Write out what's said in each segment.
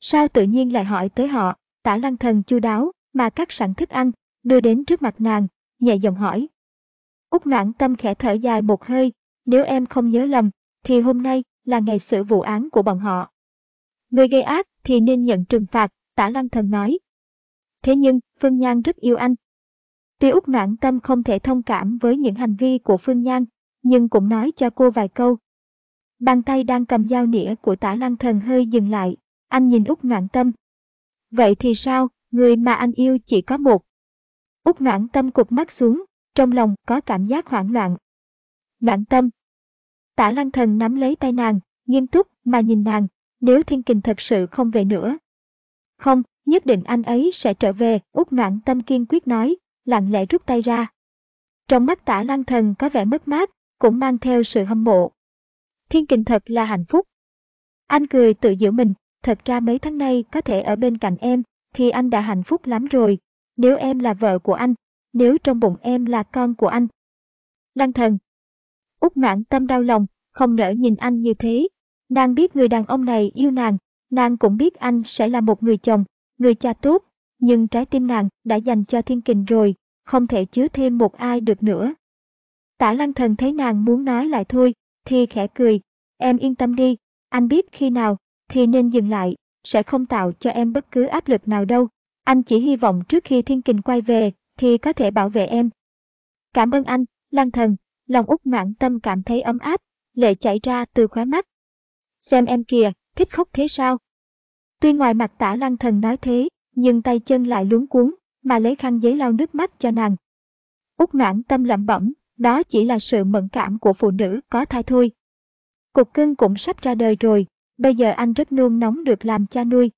Sao tự nhiên lại hỏi tới họ, tả lăng thần chu đáo, mà cắt sẵn thức ăn, đưa đến trước mặt nàng, nhẹ giọng hỏi. Úc noãn tâm khẽ thở dài một hơi, nếu em không nhớ lầm, thì hôm nay là ngày xử vụ án của bọn họ. Người gây ác thì nên nhận trừng phạt, tả lăng thần nói. Thế nhưng, Phương Nhan rất yêu anh. Tuy Úc noãn tâm không thể thông cảm với những hành vi của Phương Nhan, nhưng cũng nói cho cô vài câu. Bàn tay đang cầm dao nĩa của tả lăng thần hơi dừng lại, anh nhìn Úc Noãn Tâm. Vậy thì sao, người mà anh yêu chỉ có một. Úc Noãn Tâm cụp mắt xuống, trong lòng có cảm giác hoảng loạn. Noãn Tâm. Tả Lăng Thần nắm lấy tay nàng, nghiêm túc mà nhìn nàng, nếu Thiên Kình thật sự không về nữa. Không, nhất định anh ấy sẽ trở về, Úc Noãn Tâm kiên quyết nói, lặng lẽ rút tay ra. Trong mắt tả Lăng Thần có vẻ mất mát, cũng mang theo sự hâm mộ. Thiên Kình thật là hạnh phúc. Anh cười tự giữ mình, thật ra mấy tháng nay có thể ở bên cạnh em, thì anh đã hạnh phúc lắm rồi. Nếu em là vợ của anh, nếu trong bụng em là con của anh. Lăng thần. Úc mãn tâm đau lòng, không nỡ nhìn anh như thế. Nàng biết người đàn ông này yêu nàng, nàng cũng biết anh sẽ là một người chồng, người cha tốt, nhưng trái tim nàng đã dành cho thiên kình rồi, không thể chứa thêm một ai được nữa. Tả lăng thần thấy nàng muốn nói lại thôi, thì khẽ cười, em yên tâm đi, anh biết khi nào thì nên dừng lại, sẽ không tạo cho em bất cứ áp lực nào đâu. Anh chỉ hy vọng trước khi thiên kình quay về, thì có thể bảo vệ em. Cảm ơn anh, lăng Thần, lòng út mãn tâm cảm thấy ấm áp, lệ chảy ra từ khóe mắt. Xem em kìa, thích khóc thế sao? Tuy ngoài mặt tả lăng Thần nói thế, nhưng tay chân lại luống cuốn, mà lấy khăn giấy lau nước mắt cho nàng. Út mãn tâm lẩm bẩm, đó chỉ là sự mẫn cảm của phụ nữ có thai thôi. Cục cưng cũng sắp ra đời rồi, bây giờ anh rất nôn nóng được làm cha nuôi.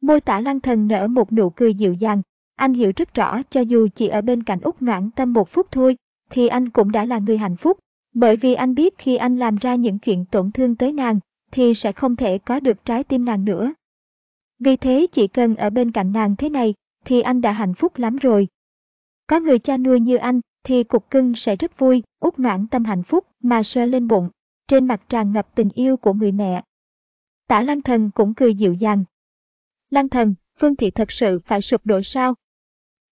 Môi tả lăng thần nở một nụ cười dịu dàng, anh hiểu rất rõ cho dù chỉ ở bên cạnh Úc Noãn Tâm một phút thôi, thì anh cũng đã là người hạnh phúc, bởi vì anh biết khi anh làm ra những chuyện tổn thương tới nàng, thì sẽ không thể có được trái tim nàng nữa. Vì thế chỉ cần ở bên cạnh nàng thế này, thì anh đã hạnh phúc lắm rồi. Có người cha nuôi như anh, thì cục cưng sẽ rất vui, út noãn tâm hạnh phúc mà sơ lên bụng, trên mặt tràn ngập tình yêu của người mẹ. Tả Lăng Thần cũng cười dịu dàng. Lăng Thần, Phương Thị thật sự phải sụp đổ sao?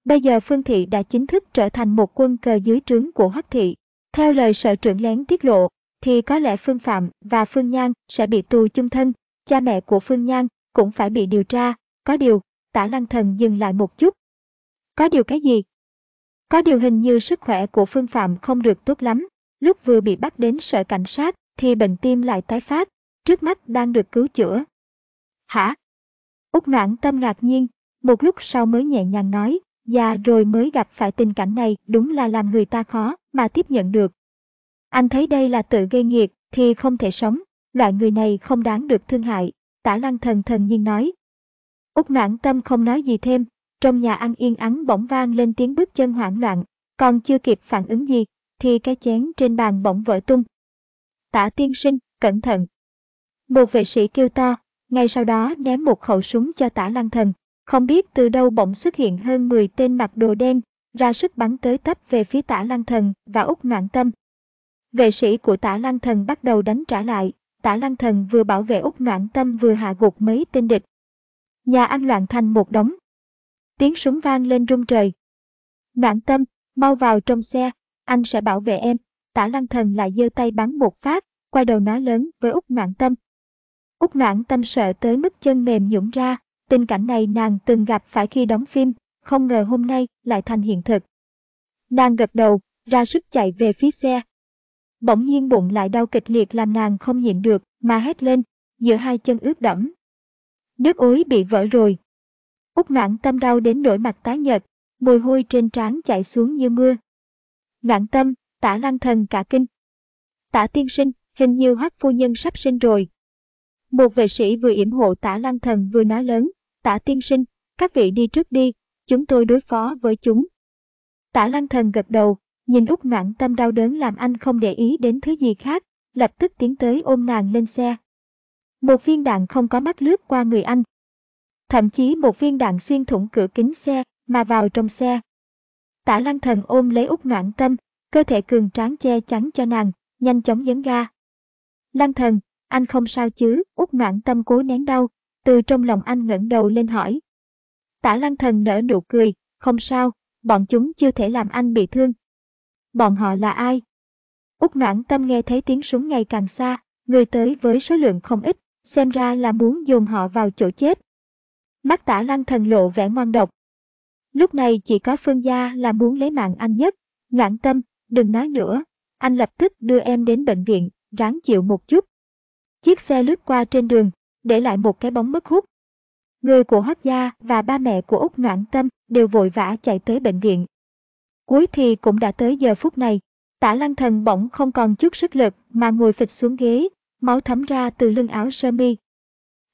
Bây giờ Phương Thị đã chính thức trở thành một quân cờ dưới trướng của Hoắc Thị. Theo lời sở trưởng lén tiết lộ, thì có lẽ Phương Phạm và Phương Nhan sẽ bị tù chung thân, cha mẹ của Phương Nhan cũng phải bị điều tra. Có điều, tả lăng thần dừng lại một chút. Có điều cái gì? Có điều hình như sức khỏe của Phương Phạm không được tốt lắm. Lúc vừa bị bắt đến sở cảnh sát thì bệnh tim lại tái phát, trước mắt đang được cứu chữa. Hả? Úc noãn tâm ngạc nhiên, một lúc sau mới nhẹ nhàng nói, già rồi mới gặp phải tình cảnh này đúng là làm người ta khó mà tiếp nhận được. Anh thấy đây là tự gây nghiệt thì không thể sống, loại người này không đáng được thương hại, tả lăng thần thần nhiên nói. Úc noãn tâm không nói gì thêm, trong nhà ăn yên ắng bỗng vang lên tiếng bước chân hoảng loạn, còn chưa kịp phản ứng gì, thì cái chén trên bàn bỗng vỡ tung. Tả tiên sinh, cẩn thận, một vệ sĩ kêu to, ngay sau đó ném một khẩu súng cho tả lăng thần. Không biết từ đâu bỗng xuất hiện hơn 10 tên mặc đồ đen, ra sức bắn tới tấp về phía tả lăng thần và út noạn tâm. Vệ sĩ của tả lăng thần bắt đầu đánh trả lại, tả lăng thần vừa bảo vệ út noạn tâm vừa hạ gục mấy tên địch. Nhà ăn loạn thành một đống. Tiếng súng vang lên rung trời. Noạn tâm, mau vào trong xe, anh sẽ bảo vệ em. Tả lăng thần lại giơ tay bắn một phát, quay đầu nói lớn với út noạn tâm. Úc noãn tâm sợ tới mức chân mềm nhũng ra, tình cảnh này nàng từng gặp phải khi đóng phim, không ngờ hôm nay lại thành hiện thực. Nàng gật đầu, ra sức chạy về phía xe. Bỗng nhiên bụng lại đau kịch liệt làm nàng không nhịn được, mà hét lên, giữa hai chân ướt đẫm. Nước ối bị vỡ rồi. Úc noãn tâm đau đến nỗi mặt tái nhợt, mùi hôi trên trán chảy xuống như mưa. Noãn tâm, tả lăng thần cả kinh. Tả tiên sinh, hình như hoắc phu nhân sắp sinh rồi, một vệ sĩ vừa yểm hộ tả lăng thần vừa nói lớn, tả tiên sinh, Các vị đi trước đi, chúng tôi đối phó với chúng. Tả lăng thần gật đầu, nhìn út noãn tâm đau đớn làm anh không để ý đến thứ gì khác, lập tức tiến tới ôm nàng lên xe. Một viên đạn không có mắt lướt qua người anh. Thậm chí một viên đạn xuyên thủng cửa kính xe mà vào trong xe. Tả lăng thần ôm lấy út noãn tâm, cơ thể cường tráng che chắn cho nàng, nhanh chóng nhấn ga. Lăng thần, anh không sao chứ, út noạn tâm cố nén đau, từ trong lòng anh ngẩng đầu lên hỏi. Tả lăng thần nở nụ cười, không sao, bọn chúng chưa thể làm anh bị thương. Bọn họ là ai? Út noãn tâm nghe thấy tiếng súng ngày càng xa, người tới với số lượng không ít, xem ra là muốn dồn họ vào chỗ chết. Mắt tả lăng thần lộ vẻ ngoan độc. Lúc này chỉ có Phương Gia là muốn lấy mạng anh nhất. Noãn tâm, đừng nói nữa. Anh lập tức đưa em đến bệnh viện, ráng chịu một chút. Chiếc xe lướt qua trên đường, để lại một cái bóng mất hút. Người của Hoác Gia và ba mẹ của Úc Noãn Tâm đều vội vã chạy tới bệnh viện. Cuối thì cũng đã tới giờ phút này, tả lăng thần bỗng không còn chút sức lực mà ngồi phịch xuống ghế, máu thấm ra từ lưng áo sơ mi.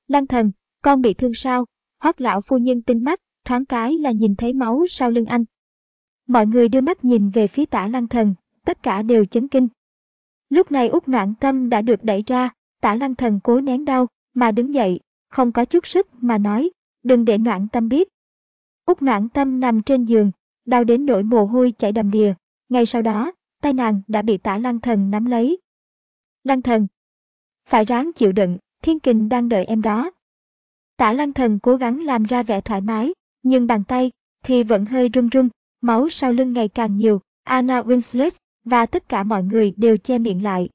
Lăng thần, con bị thương sao? Hoác lão phu nhân tinh mắt, thoáng cái là nhìn thấy máu sau lưng anh. Mọi người đưa mắt nhìn về phía tả lăng thần, tất cả đều chấn kinh. Lúc này út noạn tâm đã được đẩy ra, tả lăng thần cố nén đau, mà đứng dậy, không có chút sức mà nói, đừng để noạn tâm biết. Úc noạn tâm nằm trên giường, đau đến nỗi mồ hôi chảy đầm đìa. Ngay sau đó, tay nàng đã bị tả lăng thần nắm lấy. Lăng thần, phải ráng chịu đựng, thiên kình đang đợi em đó. Tả lăng thần cố gắng làm ra vẻ thoải mái, nhưng bàn tay thì vẫn hơi run run, máu sau lưng ngày càng nhiều. Anna Winslet và tất cả mọi người đều che miệng lại.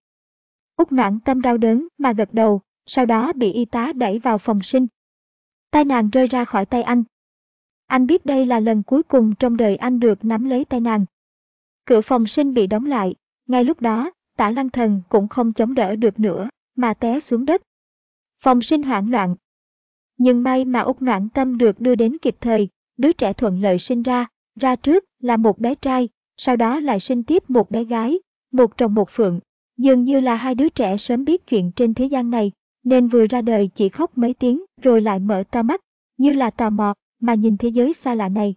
Úc noãn tâm đau đớn mà gật đầu, sau đó bị y tá đẩy vào phòng sinh. Tay nàng rơi ra khỏi tay anh. Anh biết đây là lần cuối cùng trong đời anh được nắm lấy tay nàng. Cửa phòng sinh bị đóng lại, ngay lúc đó, tả lăng thần cũng không chống đỡ được nữa, mà té xuống đất. Phòng sinh hoảng loạn. Nhưng may mà Úc Noãn Tâm được đưa đến kịp thời, đứa trẻ thuận lợi sinh ra, ra trước là một bé trai, sau đó lại sinh tiếp một bé gái, một chồng một phượng. Dường như là hai đứa trẻ sớm biết chuyện trên thế gian này, nên vừa ra đời chỉ khóc mấy tiếng rồi lại mở to mắt, như là tò mò mà nhìn thế giới xa lạ này.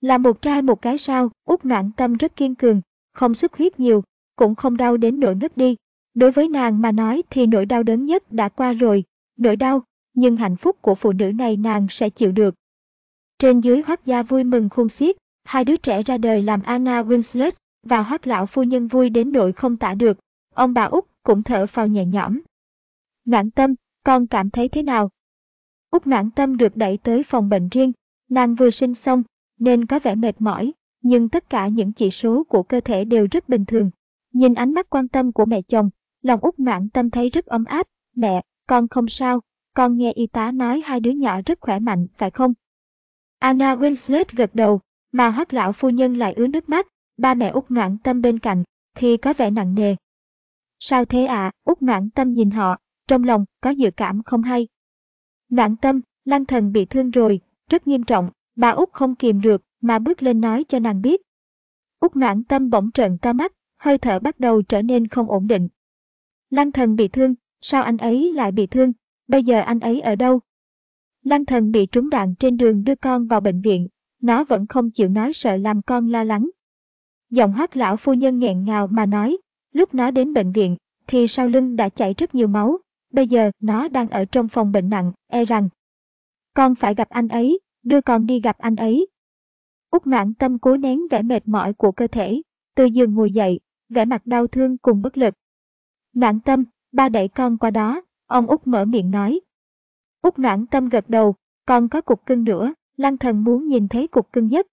Là một trai một cái sao, út noạn tâm rất kiên cường, không xuất huyết nhiều, cũng không đau đến nỗi ngất đi. Đối với nàng mà nói thì nỗi đau đớn nhất đã qua rồi, nỗi đau, nhưng hạnh phúc của phụ nữ này nàng sẽ chịu được. Trên dưới hoác gia vui mừng khôn xiết, hai đứa trẻ ra đời làm Anna Winslet và hoác lão phu nhân vui đến nỗi không tả được. Ông bà út cũng thở phào nhẹ nhõm. Noãn tâm, con cảm thấy thế nào? út noãn tâm được đẩy tới phòng bệnh riêng, nàng vừa sinh xong, nên có vẻ mệt mỏi, nhưng tất cả những chỉ số của cơ thể đều rất bình thường. Nhìn ánh mắt quan tâm của mẹ chồng, lòng út noãn tâm thấy rất ấm áp. Mẹ, con không sao, con nghe y tá nói hai đứa nhỏ rất khỏe mạnh, phải không? Anna Winslet gật đầu, mà hoắc lão phu nhân lại ứa nước mắt, ba mẹ út noãn tâm bên cạnh, thì có vẻ nặng nề. Sao thế ạ, à? út noãn tâm nhìn họ, trong lòng có dự cảm không hay. Noãn tâm, lăng thần bị thương rồi, rất nghiêm trọng, bà út không kìm được mà bước lên nói cho nàng biết. Út noãn tâm bỗng trợn to mắt, hơi thở bắt đầu trở nên không ổn định. Lăng thần bị thương, sao anh ấy lại bị thương, bây giờ anh ấy ở đâu? Lăng thần bị trúng đạn trên đường đưa con vào bệnh viện, nó vẫn không chịu nói sợ làm con lo lắng. Giọng hát lão phu nhân nghẹn ngào mà nói, lúc nó đến bệnh viện, thì sau lưng đã chảy rất nhiều máu, bây giờ nó đang ở trong phòng bệnh nặng, e rằng. Con phải gặp anh ấy, đưa con đi gặp anh ấy. Úc noãn tâm cố nén vẻ mệt mỏi của cơ thể, từ giường ngồi dậy, vẻ mặt đau thương cùng bất lực. Noãn tâm, ba đẩy con qua đó, ông Úc mở miệng nói. Úc noãn tâm gật đầu, còn có cục cưng nữa, Lăng thần muốn nhìn thấy cục cưng nhất.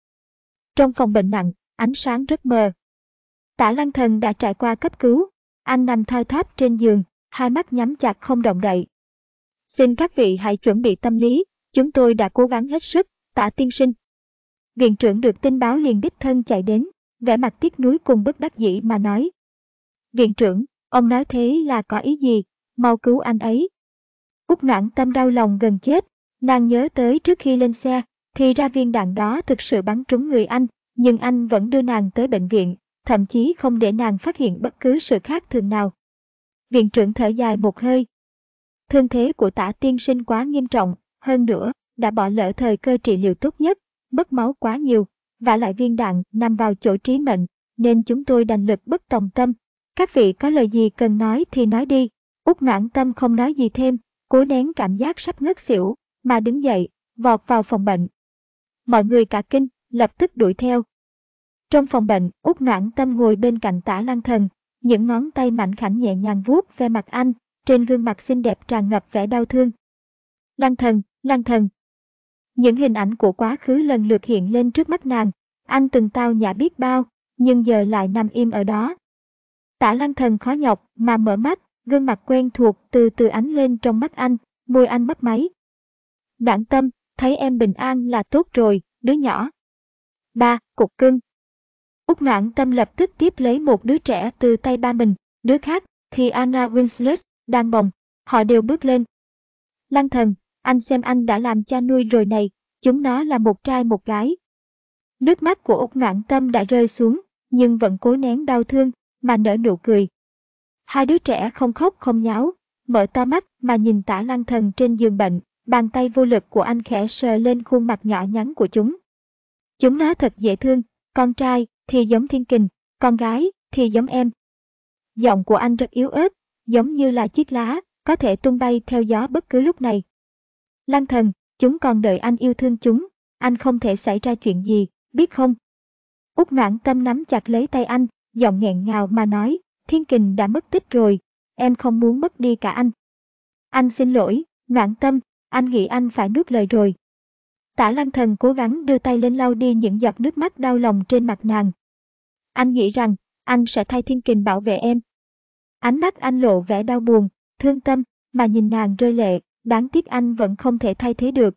Trong phòng bệnh nặng, ánh sáng rất mờ. Tả lăng thần đã trải qua cấp cứu, anh nằm thoi thóp trên giường, hai mắt nhắm chặt không động đậy. Xin các vị hãy chuẩn bị tâm lý, chúng tôi đã cố gắng hết sức, tả tiên sinh. Viện trưởng được tin báo liền đích thân chạy đến, vẻ mặt tiếc nuối cùng bất đắc dĩ mà nói. Viện trưởng, ông nói thế là có ý gì, mau cứu anh ấy. Úc noãn tâm đau lòng gần chết, nàng nhớ tới trước khi lên xe, thì ra viên đạn đó thực sự bắn trúng người anh, nhưng anh vẫn đưa nàng tới bệnh viện, thậm chí không để nàng phát hiện bất cứ sự khác thường nào. Viện trưởng thở dài một hơi. Thương thế của tả tiên sinh quá nghiêm trọng, hơn nữa, đã bỏ lỡ thời cơ trị liệu tốt nhất, mất máu quá nhiều, và lại viên đạn nằm vào chỗ trí mệnh, nên chúng tôi đành lực bất tòng tâm. Các vị có lời gì cần nói thì nói đi. Úc noãn tâm không nói gì thêm, cố nén cảm giác sắp ngất xỉu, mà đứng dậy, vọt vào phòng bệnh. Mọi người cả kinh, lập tức đuổi theo. Trong phòng bệnh, Út noãn tâm ngồi bên cạnh tả lăng thần, những ngón tay mạnh khảnh nhẹ nhàng vuốt ve mặt anh, trên gương mặt xinh đẹp tràn ngập vẻ đau thương. Lăng thần, lăng thần. Những hình ảnh của quá khứ lần lượt hiện lên trước mắt nàng, anh từng tao nhã biết bao, nhưng giờ lại nằm im ở đó. Tả lăng thần khó nhọc mà mở mắt, gương mặt quen thuộc từ từ ánh lên trong mắt anh, môi anh mất máy. Đoạn tâm, thấy em bình an là tốt rồi, đứa nhỏ. Ba, cục cưng. Úc noãn tâm lập tức tiếp lấy một đứa trẻ từ tay ba mình, đứa khác thì Anna Winslet đang bồng, họ đều bước lên. Lăng thần, anh xem anh đã làm cha nuôi rồi này, chúng nó là một trai một gái. Nước mắt của Úc noãn tâm đã rơi xuống, nhưng vẫn cố nén đau thương, mà nở nụ cười. Hai đứa trẻ không khóc không nháo, mở to mắt mà nhìn tả lăng thần trên giường bệnh, bàn tay vô lực của anh khẽ sờ lên khuôn mặt nhỏ nhắn của chúng. Chúng nó thật dễ thương, con trai thì giống thiên kình, con gái thì giống em. Giọng của anh rất yếu ớt, giống như là chiếc lá, có thể tung bay theo gió bất cứ lúc này. Lăng thần, chúng còn đợi anh yêu thương chúng, anh không thể xảy ra chuyện gì, biết không? Úc noãn tâm nắm chặt lấy tay anh, giọng nghẹn ngào mà nói, thiên kình đã mất tích rồi, em không muốn mất đi cả anh. Anh xin lỗi, noãn tâm, anh nghĩ anh phải nuốt lời rồi. Tả lăng thần cố gắng đưa tay lên lau đi những giọt nước mắt đau lòng trên mặt nàng. Anh nghĩ rằng, anh sẽ thay thiên kình bảo vệ em. Ánh mắt anh lộ vẻ đau buồn, thương tâm, mà nhìn nàng rơi lệ, đáng tiếc anh vẫn không thể thay thế được.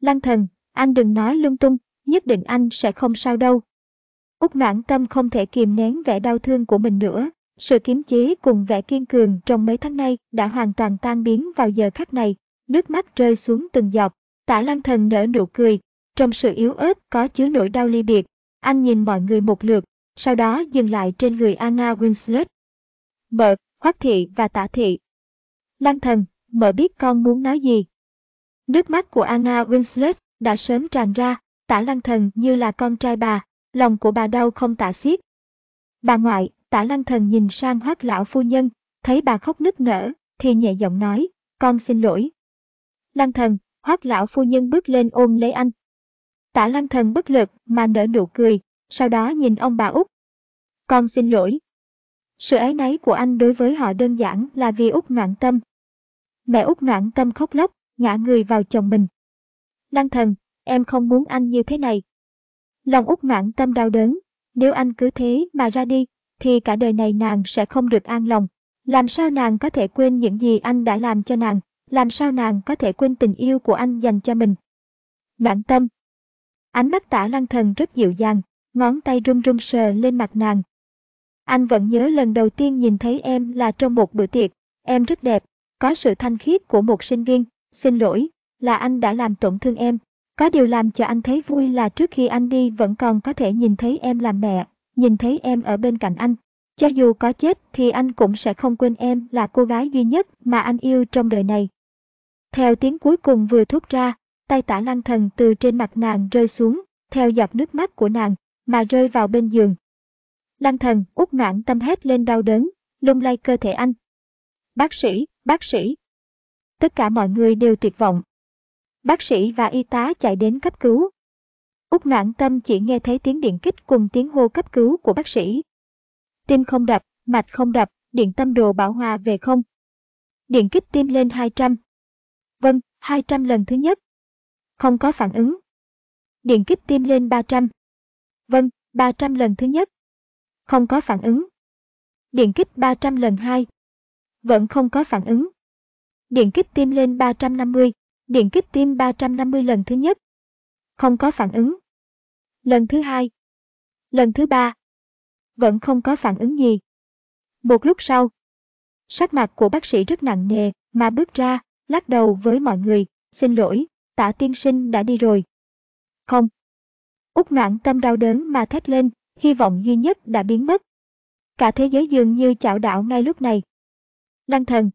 Lăng thần, anh đừng nói lung tung, nhất định anh sẽ không sao đâu. Úc noãn tâm không thể kìm nén vẻ đau thương của mình nữa, sự kiềm chế cùng vẻ kiên cường trong mấy tháng nay đã hoàn toàn tan biến vào giờ khắc này, nước mắt rơi xuống từng giọt, tả lăng thần nở nụ cười, trong sự yếu ớt có chứa nỗi đau ly biệt, anh nhìn mọi người một lượt, sau đó dừng lại trên người Anna Winslet. Mợ, Hoắc Thị và Tả Thị. Lăng thần, mợ biết con muốn nói gì. Nước mắt của Anna Winslet đã sớm tràn ra, tả lăng thần như là con trai bà, lòng của bà đau không tả xiết. Bà ngoại, tả lăng thần nhìn sang hoác lão phu nhân, thấy bà khóc nức nở, thì nhẹ giọng nói, con xin lỗi. Lăng thần, hoác lão phu nhân bước lên ôm lấy anh. Tả lăng thần bất lực mà nở nụ cười, sau đó nhìn ông bà út. Con xin lỗi. Sự ấy náy của anh đối với họ đơn giản là vì út noạn tâm. Mẹ út noạn tâm khóc lóc, ngã người vào chồng mình. Lăng thần, em không muốn anh như thế này. Lòng út noạn tâm đau đớn, nếu anh cứ thế mà ra đi, thì cả đời này nàng sẽ không được an lòng. Làm sao nàng có thể quên những gì anh đã làm cho nàng, làm sao nàng có thể quên tình yêu của anh dành cho mình. Noãn tâm Ánh mắt tả lăng thần rất dịu dàng, ngón tay run run sờ lên mặt nàng. Anh vẫn nhớ lần đầu tiên nhìn thấy em là trong một bữa tiệc, em rất đẹp, có sự thanh khiết của một sinh viên, xin lỗi, là anh đã làm tổn thương em, có điều làm cho anh thấy vui là trước khi anh đi vẫn còn có thể nhìn thấy em làm mẹ, nhìn thấy em ở bên cạnh anh. Cho dù có chết thì anh cũng sẽ không quên em là cô gái duy nhất mà anh yêu trong đời này. Theo tiếng cuối cùng vừa thốt ra, tay tả lăng thần từ trên mặt nàng rơi xuống, theo giọt nước mắt của nàng, mà rơi vào bên giường. Lăng thần út noạn tâm hét lên đau đớn, lung lay cơ thể anh. Bác sĩ, bác sĩ. Tất cả mọi người đều tuyệt vọng, Bác sĩ và y tá chạy đến cấp cứu. Út noãn tâm chỉ nghe thấy tiếng điện kích cùng tiếng hô cấp cứu của bác sĩ. Tim không đập, mạch không đập, điện tâm đồ bảo hòa về không. Điện kích tim lên 200. Vâng, 200 lần thứ nhất. Không có phản ứng. Điện kích tim lên 300. Vâng, 300 lần thứ nhất. Không có phản ứng. Điện kích 300 lần 2. Vẫn không có phản ứng. Điện kích tim lên 350 điện kích tim 350 lần thứ nhất. Không có phản ứng. Lần thứ hai. Lần thứ ba. Vẫn không có phản ứng gì. Một lúc sau, sắc mặt của bác sĩ rất nặng nề mà bước ra, lắc đầu với mọi người, xin lỗi, tả tiên sinh đã đi rồi. Không. Úc noạn tâm đau đớn mà thét lên, hy vọng duy nhất đã biến mất. Cả thế giới dường như chảo đảo ngay lúc này. Lăng thần.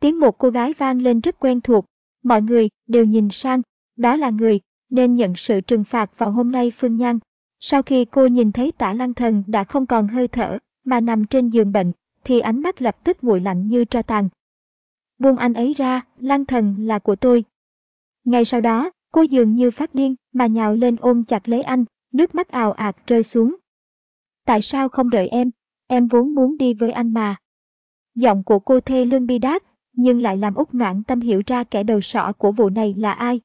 Tiếng một cô gái vang lên rất quen thuộc, Mọi người đều nhìn sang, đó là người, nên nhận sự trừng phạt vào hôm nay Phương Nhan. Sau khi cô nhìn thấy tả lăng thần đã không còn hơi thở, mà nằm trên giường bệnh, thì ánh mắt lập tức nguội lạnh như tro tàn. Buông anh ấy ra, lang thần là của tôi. Ngay sau đó, cô dường như phát điên mà nhào lên ôm chặt lấy anh, nước mắt ào ạt rơi xuống. Tại sao không đợi em? Em vốn muốn đi với anh mà. Giọng của cô thê lương bi đát, nhưng lại làm út noãn tâm hiểu ra kẻ đầu sỏ của vụ này là ai.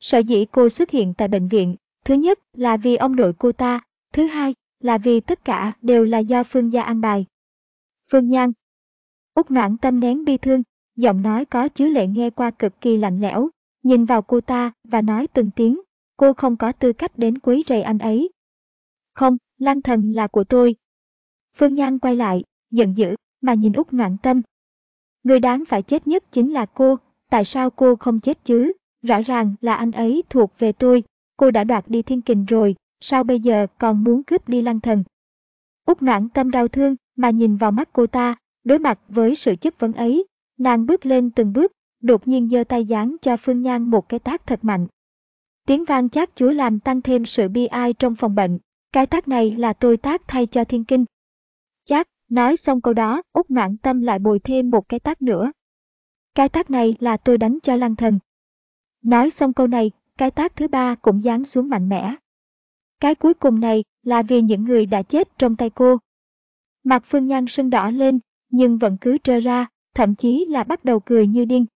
Sở dĩ cô xuất hiện tại bệnh viện, thứ nhất là vì ông nội cô ta, thứ hai là vì tất cả đều là do Phương gia an bài. Phương Nhan Út noãn tâm nén bi thương, giọng nói có chứa lệ nghe qua cực kỳ lạnh lẽo, nhìn vào cô ta và nói từng tiếng, cô không có tư cách đến quấy rầy anh ấy. Không, Lan Thần là của tôi. Phương Nhan quay lại, giận dữ, mà nhìn Út Ngoạn Tâm. Người đáng phải chết nhất chính là cô, tại sao cô không chết chứ? Rõ ràng là anh ấy thuộc về tôi, cô đã đoạt đi thiên kình rồi, sao bây giờ còn muốn cướp đi Lăng Thần? Út Noãn Tâm đau thương, mà nhìn vào mắt cô ta, đối mặt với sự chất vấn ấy, nàng bước lên từng bước, đột nhiên giơ tay giáng cho Phương Nhan một cái tác thật mạnh. Tiếng vang chát chúa làm tăng thêm sự bi ai trong phòng bệnh, cái tác này là tôi tác thay cho thiên kinh. Chát, nói xong câu đó, Úc Mãn tâm lại bồi thêm một cái tác nữa. Cái tác này là tôi đánh cho lăng thần. Nói xong câu này, cái tác thứ ba cũng giáng xuống mạnh mẽ. Cái cuối cùng này là vì những người đã chết trong tay cô. Mặt Phương Nhan sưng đỏ lên, nhưng vẫn cứ trơ ra, thậm chí là bắt đầu cười như điên.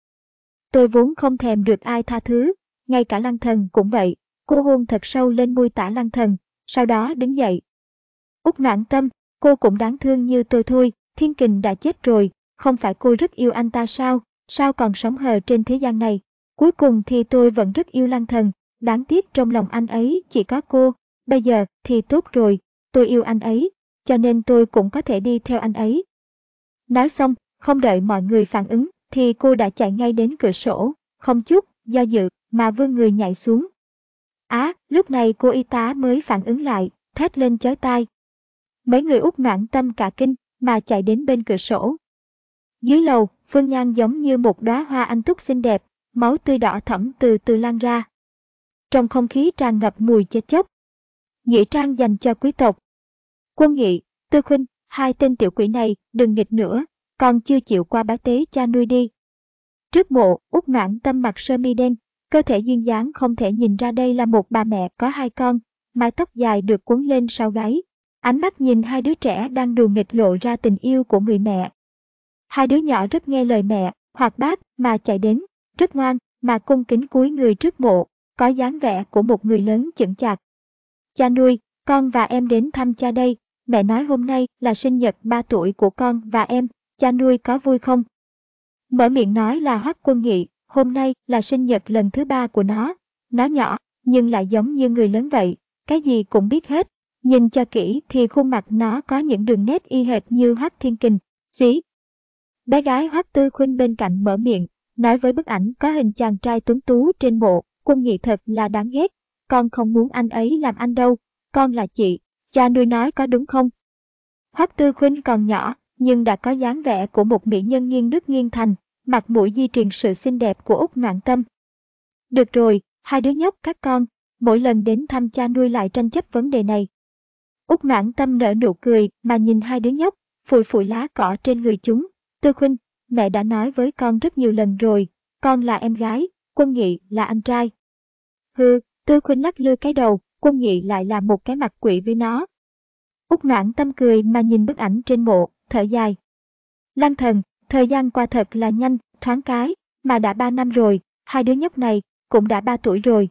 Tôi vốn không thèm được ai tha thứ, ngay cả lăng thần cũng vậy. Cô hôn thật sâu lên môi tả lăng thần, sau đó đứng dậy. Út noãn tâm, cô cũng đáng thương như tôi thôi, thiên kình đã chết rồi, không phải cô rất yêu anh ta sao, sao còn sống hờ trên thế gian này. Cuối cùng thì tôi vẫn rất yêu lăng thần, đáng tiếc trong lòng anh ấy chỉ có cô, bây giờ thì tốt rồi, tôi yêu anh ấy, cho nên tôi cũng có thể đi theo anh ấy. Nói xong, không đợi mọi người phản ứng, thì cô đã chạy ngay đến cửa sổ, không chút, do dự, mà vươn người nhảy xuống. Á, lúc này cô y tá mới phản ứng lại, thét lên chói tai. Mấy người út noãn tâm cả kinh, mà chạy đến bên cửa sổ. Dưới lầu, Phương Nhan giống như một đóa hoa anh túc xinh đẹp, máu tươi đỏ thẫm từ từ lan ra. Trong không khí tràn ngập mùi chết chóc. Nghĩa trang dành cho quý tộc. Quân nghị, tư khuynh, hai tên tiểu quỷ này đừng nghịch nữa, con chưa chịu qua bá tế cha nuôi đi. Trước mộ, út noãn tâm mặc sơ mi đen, cơ thể duyên dáng không thể nhìn ra đây là một bà mẹ có hai con, mái tóc dài được cuốn lên sau gáy. Ánh mắt nhìn hai đứa trẻ đang đùa nghịch lộ ra tình yêu của người mẹ. Hai đứa nhỏ rất nghe lời mẹ, hoạt bát mà chạy đến, rất ngoan mà cung kính cúi người trước mộ, có dáng vẻ của một người lớn chững chạc. Cha nuôi, con và em đến thăm cha đây, mẹ nói hôm nay là sinh nhật 3 tuổi của con và em, cha nuôi có vui không? Mở miệng nói là Hoắc Quân Nghị, hôm nay là sinh nhật lần thứ ba của nó. Nó nhỏ, nhưng lại giống như người lớn vậy, cái gì cũng biết hết. Nhìn cho kỹ thì khuôn mặt nó có những đường nét y hệt như Hoắc Thiên Kình. dí. Bé gái Hoắc Tư Khuynh bên cạnh mở miệng, nói với bức ảnh có hình chàng trai tuấn tú trên bộ, quân nghị thật là đáng ghét. Con không muốn anh ấy làm anh đâu, con là chị, cha nuôi nói có đúng không? Hoắc Tư Khuynh còn nhỏ, nhưng đã có dáng vẻ của một mỹ nhân nghiêng nước nghiêng thành, mặt mũi di truyền sự xinh đẹp của Úc Noạn Tâm. Được rồi, hai đứa nhóc các con, mỗi lần đến thăm cha nuôi lại tranh chấp vấn đề này. Úc Noạn Tâm nở nụ cười mà nhìn hai đứa nhóc, phủi phủi lá cỏ trên người chúng. Tư Khuynh, mẹ đã nói với con rất nhiều lần rồi, con là em gái, quân nghị là anh trai. Hừ, Tư Khuynh lắc lư cái đầu, quân nghị lại là một cái mặt quỷ với nó. Úc Noãn Tâm cười mà nhìn bức ảnh trên mộ, thở dài. Lăng thần, Thời gian qua thật là nhanh, thoáng cái, mà đã ba năm rồi, hai đứa nhóc này cũng đã ba tuổi rồi.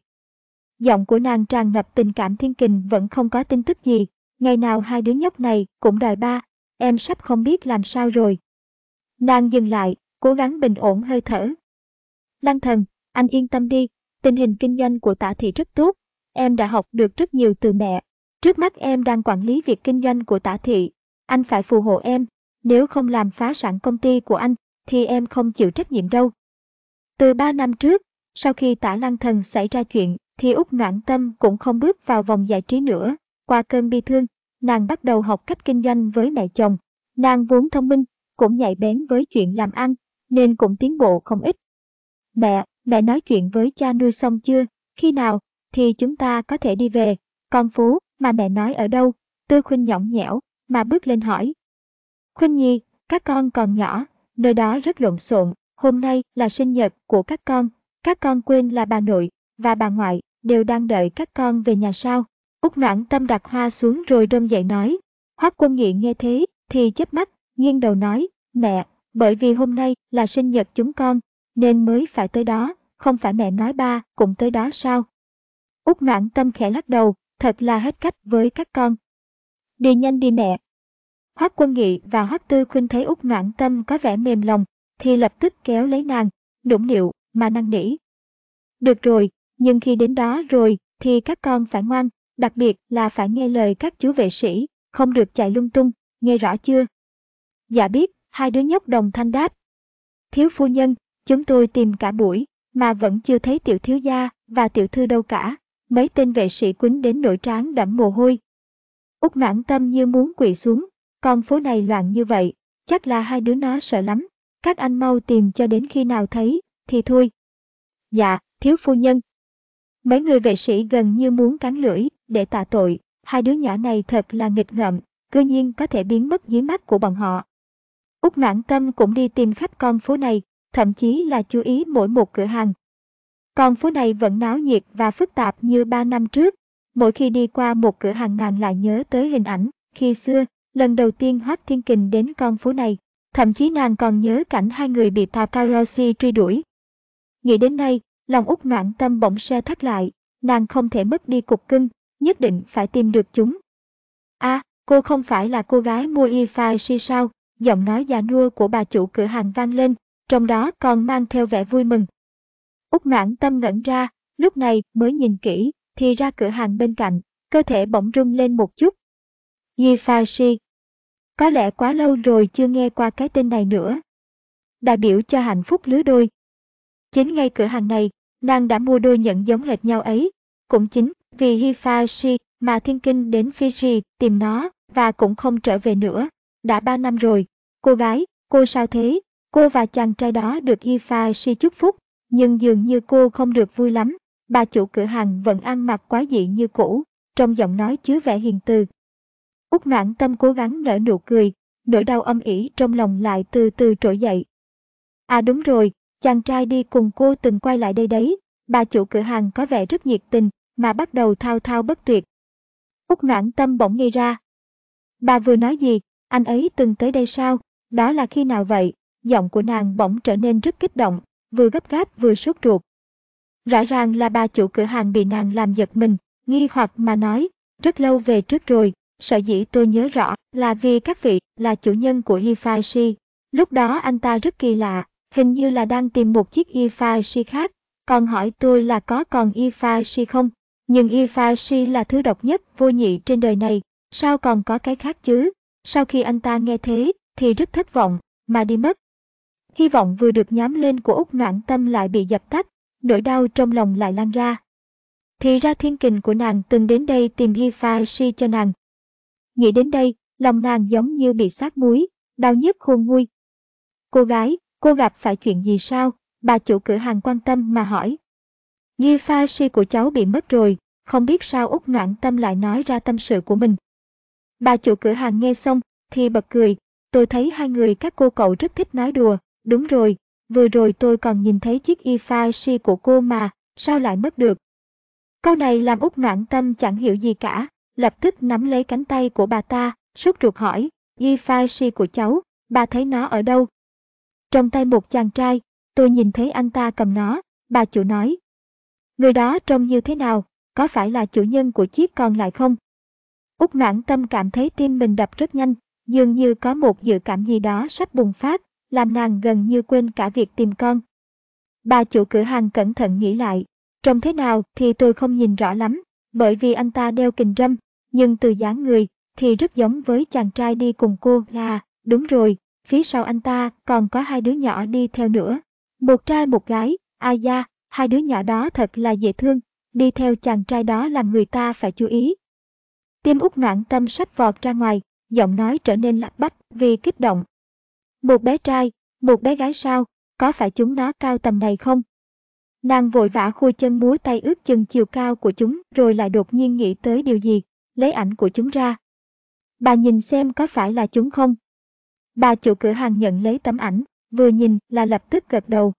Giọng của nàng tràn ngập tình cảm thiên kình vẫn không có tin tức gì, ngày nào hai đứa nhóc này cũng đòi ba, em sắp không biết làm sao rồi. Nàng dừng lại, cố gắng bình ổn hơi thở. Lăng thần, anh yên tâm đi, tình hình kinh doanh của tả thị rất tốt, em đã học được rất nhiều từ mẹ. Trước mắt em đang quản lý việc kinh doanh của tả thị, anh phải phù hộ em, nếu không làm phá sản công ty của anh, thì em không chịu trách nhiệm đâu. Từ 3 năm trước, sau khi tả lăng thần xảy ra chuyện, thì Úc Noãn Tâm cũng không bước vào vòng giải trí nữa. Qua cơn bi thương, nàng bắt đầu học cách kinh doanh với mẹ chồng. Nàng vốn thông minh, cũng nhạy bén với chuyện làm ăn, nên cũng tiến bộ không ít. Mẹ, mẹ nói chuyện với cha nuôi xong chưa, khi nào, thì chúng ta có thể đi về, con Phú, mà mẹ nói ở đâu, Tư Khuynh nhõng nhẽo, mà bước lên hỏi. Khuynh Nhi, các con còn nhỏ, nơi đó rất lộn xộn, hôm nay là sinh nhật của các con, các con quên là bà nội và bà ngoại đều đang đợi các con về nhà sao. Úc noãn tâm đặt hoa xuống rồi đâm dậy nói. Hoác quân nghị nghe thế thì chớp mắt, nghiêng đầu nói, mẹ, bởi vì hôm nay là sinh nhật chúng con, nên mới phải tới đó, không phải mẹ nói ba cũng tới đó sao? Úc noãn tâm khẽ lắc đầu, thật là hết cách với các con. Đi nhanh đi mẹ. Hoác quân nghị và Hoác tư khuynh thấy Úc noãn tâm có vẻ mềm lòng, thì lập tức kéo lấy nàng, nũng nịu mà năn nỉ. Được rồi, nhưng khi đến đó rồi thì các con phải ngoan, đặc biệt là phải nghe lời các chú vệ sĩ, không được chạy lung tung, nghe rõ chưa? Dạ biết, hai đứa nhóc đồng thanh đáp. Thiếu phu nhân, chúng tôi tìm cả buổi, mà vẫn chưa thấy tiểu thiếu gia và tiểu thư đâu cả. Mấy tên vệ sĩ quýnh đến nổi trán đẫm mồ hôi. Úc mãn tâm như muốn quỳ xuống, con phố này loạn như vậy, chắc là hai đứa nó sợ lắm. Các anh mau tìm cho đến khi nào thấy, thì thôi. Dạ, thiếu phu nhân. Mấy người vệ sĩ gần như muốn cắn lưỡi để tạ tội, hai đứa nhỏ này thật là nghịch ngợm, cư nhiên có thể biến mất dưới mắt của bọn họ. Úc Noãn Tâm cũng đi tìm khắp con phố này, thậm chí là chú ý mỗi một cửa hàng. Con phố này vẫn náo nhiệt và phức tạp như ba năm trước. Mỗi khi đi qua một cửa hàng nàng lại nhớ tới hình ảnh, khi xưa, lần đầu tiên Hoác Thiên Kình đến con phố này. Thậm chí nàng còn nhớ cảnh hai người bị paparazzi truy đuổi. Nghĩ đến đây, lòng út noạn tâm bỗng xe thắt lại, nàng không thể mất đi cục cưng, nhất định phải tìm được chúng. a à, cô không phải là cô gái mua y phai si sao, giọng nói già nua của bà chủ cửa hàng vang lên, trong đó còn mang theo vẻ vui mừng. Úc noãn tâm ngẩn ra, lúc này mới nhìn kỹ, thì ra cửa hàng bên cạnh, cơ thể bỗng rung lên một chút. Yi Fa Si có lẽ quá lâu rồi chưa nghe qua cái tên này nữa. Đại biểu cho hạnh phúc lứa đôi. Chính ngay cửa hàng này, nàng đã mua đôi nhẫn giống hệt nhau ấy. Cũng chính vì Hifashi mà Thiên Kinh đến Fiji tìm nó và cũng không trở về nữa. Đã ba năm rồi. Cô gái, cô sao thế? Cô và chàng trai đó được Hifashi chúc phúc, nhưng dường như cô không được vui lắm. Bà chủ cửa hàng vẫn ăn mặc quá dị như cũ, trong giọng nói chứa vẻ hiền từ, Úc noãn tâm cố gắng nở nụ cười, nỗi đau âm ỉ trong lòng lại từ từ trỗi dậy. À đúng rồi, chàng trai đi cùng cô từng quay lại đây đấy, bà chủ cửa hàng có vẻ rất nhiệt tình, mà bắt đầu thao thao bất tuyệt. Úc noãn tâm bỗng nghe ra. Bà vừa nói gì, anh ấy từng tới đây sao, đó là khi nào vậy? Giọng của nàng bỗng trở nên rất kích động, vừa gấp gáp vừa sốt ruột. Rõ ràng là bà chủ cửa hàng bị nàng làm giật mình, nghi hoặc mà nói, rất lâu về trước rồi, Sở dĩ tôi nhớ rõ là vì các vị là chủ nhân của Hifashi. Lúc đó anh ta rất kỳ lạ, hình như là đang tìm một chiếc Hifashi khác, còn hỏi tôi là có còn Hifashi không. Nhưng Hifashi là thứ độc nhất vô nhị trên đời này, sao còn có cái khác chứ? Sau khi anh ta nghe thế thì rất thất vọng, mà đi mất. Hy vọng vừa được nhắm lên của Úc Noãn Tâm lại bị dập tắt, nỗi đau trong lòng lại lan ra. Thì ra thiên kình của nàng từng đến đây tìm Hi Pha Si cho nàng, Nghĩ đến đây, lòng nàng giống như bị sát muối, đau nhức khôn nguôi. Cô gái, cô gặp phải chuyện gì sao? Bà chủ cửa hàng quan tâm mà hỏi. Như pha si của cháu bị mất rồi, không biết sao út noãn tâm lại nói ra tâm sự của mình. Bà chủ cửa hàng nghe xong, thì bật cười. Tôi thấy hai người các cô cậu rất thích nói đùa. Đúng rồi, vừa rồi tôi còn nhìn thấy chiếc y pha si của cô mà, sao lại mất được? Câu này làm út noãn tâm chẳng hiểu gì cả, lập tức nắm lấy cánh tay của bà ta, sốt ruột hỏi, y pha Si của cháu, bà thấy nó ở đâu? Trong tay một chàng trai, tôi nhìn thấy anh ta cầm nó, bà chủ nói. Người đó trông như thế nào, có phải là chủ nhân của chiếc còn lại không? Úc noãn tâm cảm thấy tim mình đập rất nhanh, dường như có một dự cảm gì đó sắp bùng phát, làm nàng gần như quên cả việc tìm con. Bà chủ cửa hàng cẩn thận nghĩ lại, trông thế nào thì tôi không nhìn rõ lắm, bởi vì anh ta đeo kình râm, nhưng từ dáng người thì rất giống với chàng trai đi cùng cô là, đúng rồi, phía sau anh ta còn có hai đứa nhỏ đi theo nữa. Một trai một gái, ai da, hai đứa nhỏ đó thật là dễ thương, đi theo chàng trai đó làm người ta phải chú ý. Tim út noạn tâm sách vọt ra ngoài, giọng nói trở nên lắp bách vì kích động. Một bé trai, một bé gái sao, có phải chúng nó cao tầm này không? Nàng vội vã khui chân múa tay ước chừng chiều cao của chúng rồi lại đột nhiên nghĩ tới điều gì, lấy ảnh của chúng ra. Bà nhìn xem có phải là chúng không? Bà chủ cửa hàng nhận lấy tấm ảnh, vừa nhìn là lập tức gật đầu.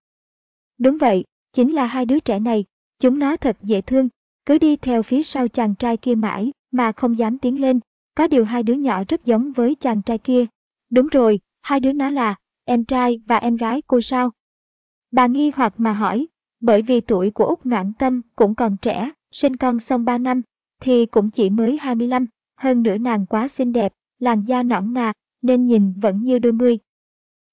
Đúng vậy, chính là hai đứa trẻ này, chúng nó thật dễ thương, cứ đi theo phía sau chàng trai kia mãi mà không dám tiến lên, có điều hai đứa nhỏ rất giống với chàng trai kia. Đúng rồi, hai đứa nó là em trai và em gái cô sao? Bà nghi hoặc mà hỏi, bởi vì tuổi của Úc Noãn Tâm cũng còn trẻ, sinh con xong 3 năm, thì cũng chỉ mới 25, hơn nữa nàng quá xinh đẹp, làn da nõn nà, nên nhìn vẫn như đôi mươi.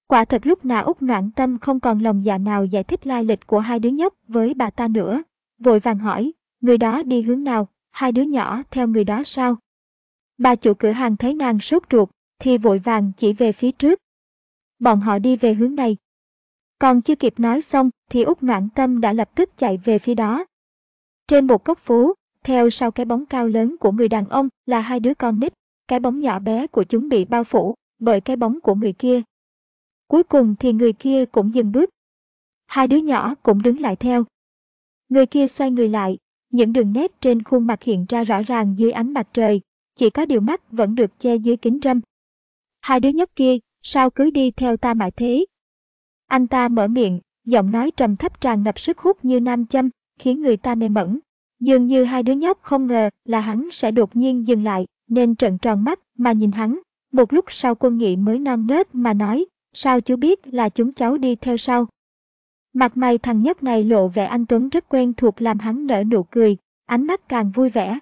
Quả thật lúc nào Úc Noãn Tâm không còn lòng dạ nào giải thích lai lịch của hai đứa nhóc với bà ta nữa. Vội vàng hỏi, người đó đi hướng nào, hai đứa nhỏ theo người đó sao? Bà chủ cửa hàng thấy nàng sốt ruột, thì vội vàng chỉ về phía trước. Bọn họ đi về hướng này. Còn chưa kịp nói xong thì Úc Noãn Tâm đã lập tức chạy về phía đó. Trên một góc phố, theo sau cái bóng cao lớn của người đàn ông là hai đứa con nít, cái bóng nhỏ bé của chúng bị bao phủ bởi cái bóng của người kia. Cuối cùng thì người kia cũng dừng bước. Hai đứa nhỏ cũng đứng lại theo. Người kia xoay người lại, những đường nét trên khuôn mặt hiện ra rõ ràng dưới ánh mặt trời, chỉ có điều mắt vẫn được che dưới kính râm. Hai đứa nhóc kia, sao cứ đi theo ta mãi thế? Anh ta mở miệng, giọng nói trầm thấp tràn ngập sức hút như nam châm, khiến người ta mê mẩn. Dường như hai đứa nhóc không ngờ là hắn sẽ đột nhiên dừng lại, nên trợn tròn mắt mà nhìn hắn. Một lúc sau quân nghị mới non nớt mà nói, sao chú biết là chúng cháu đi theo sau. Mặt mày thằng nhóc này lộ vẻ anh Tuấn rất quen thuộc làm hắn nở nụ cười, ánh mắt càng vui vẻ.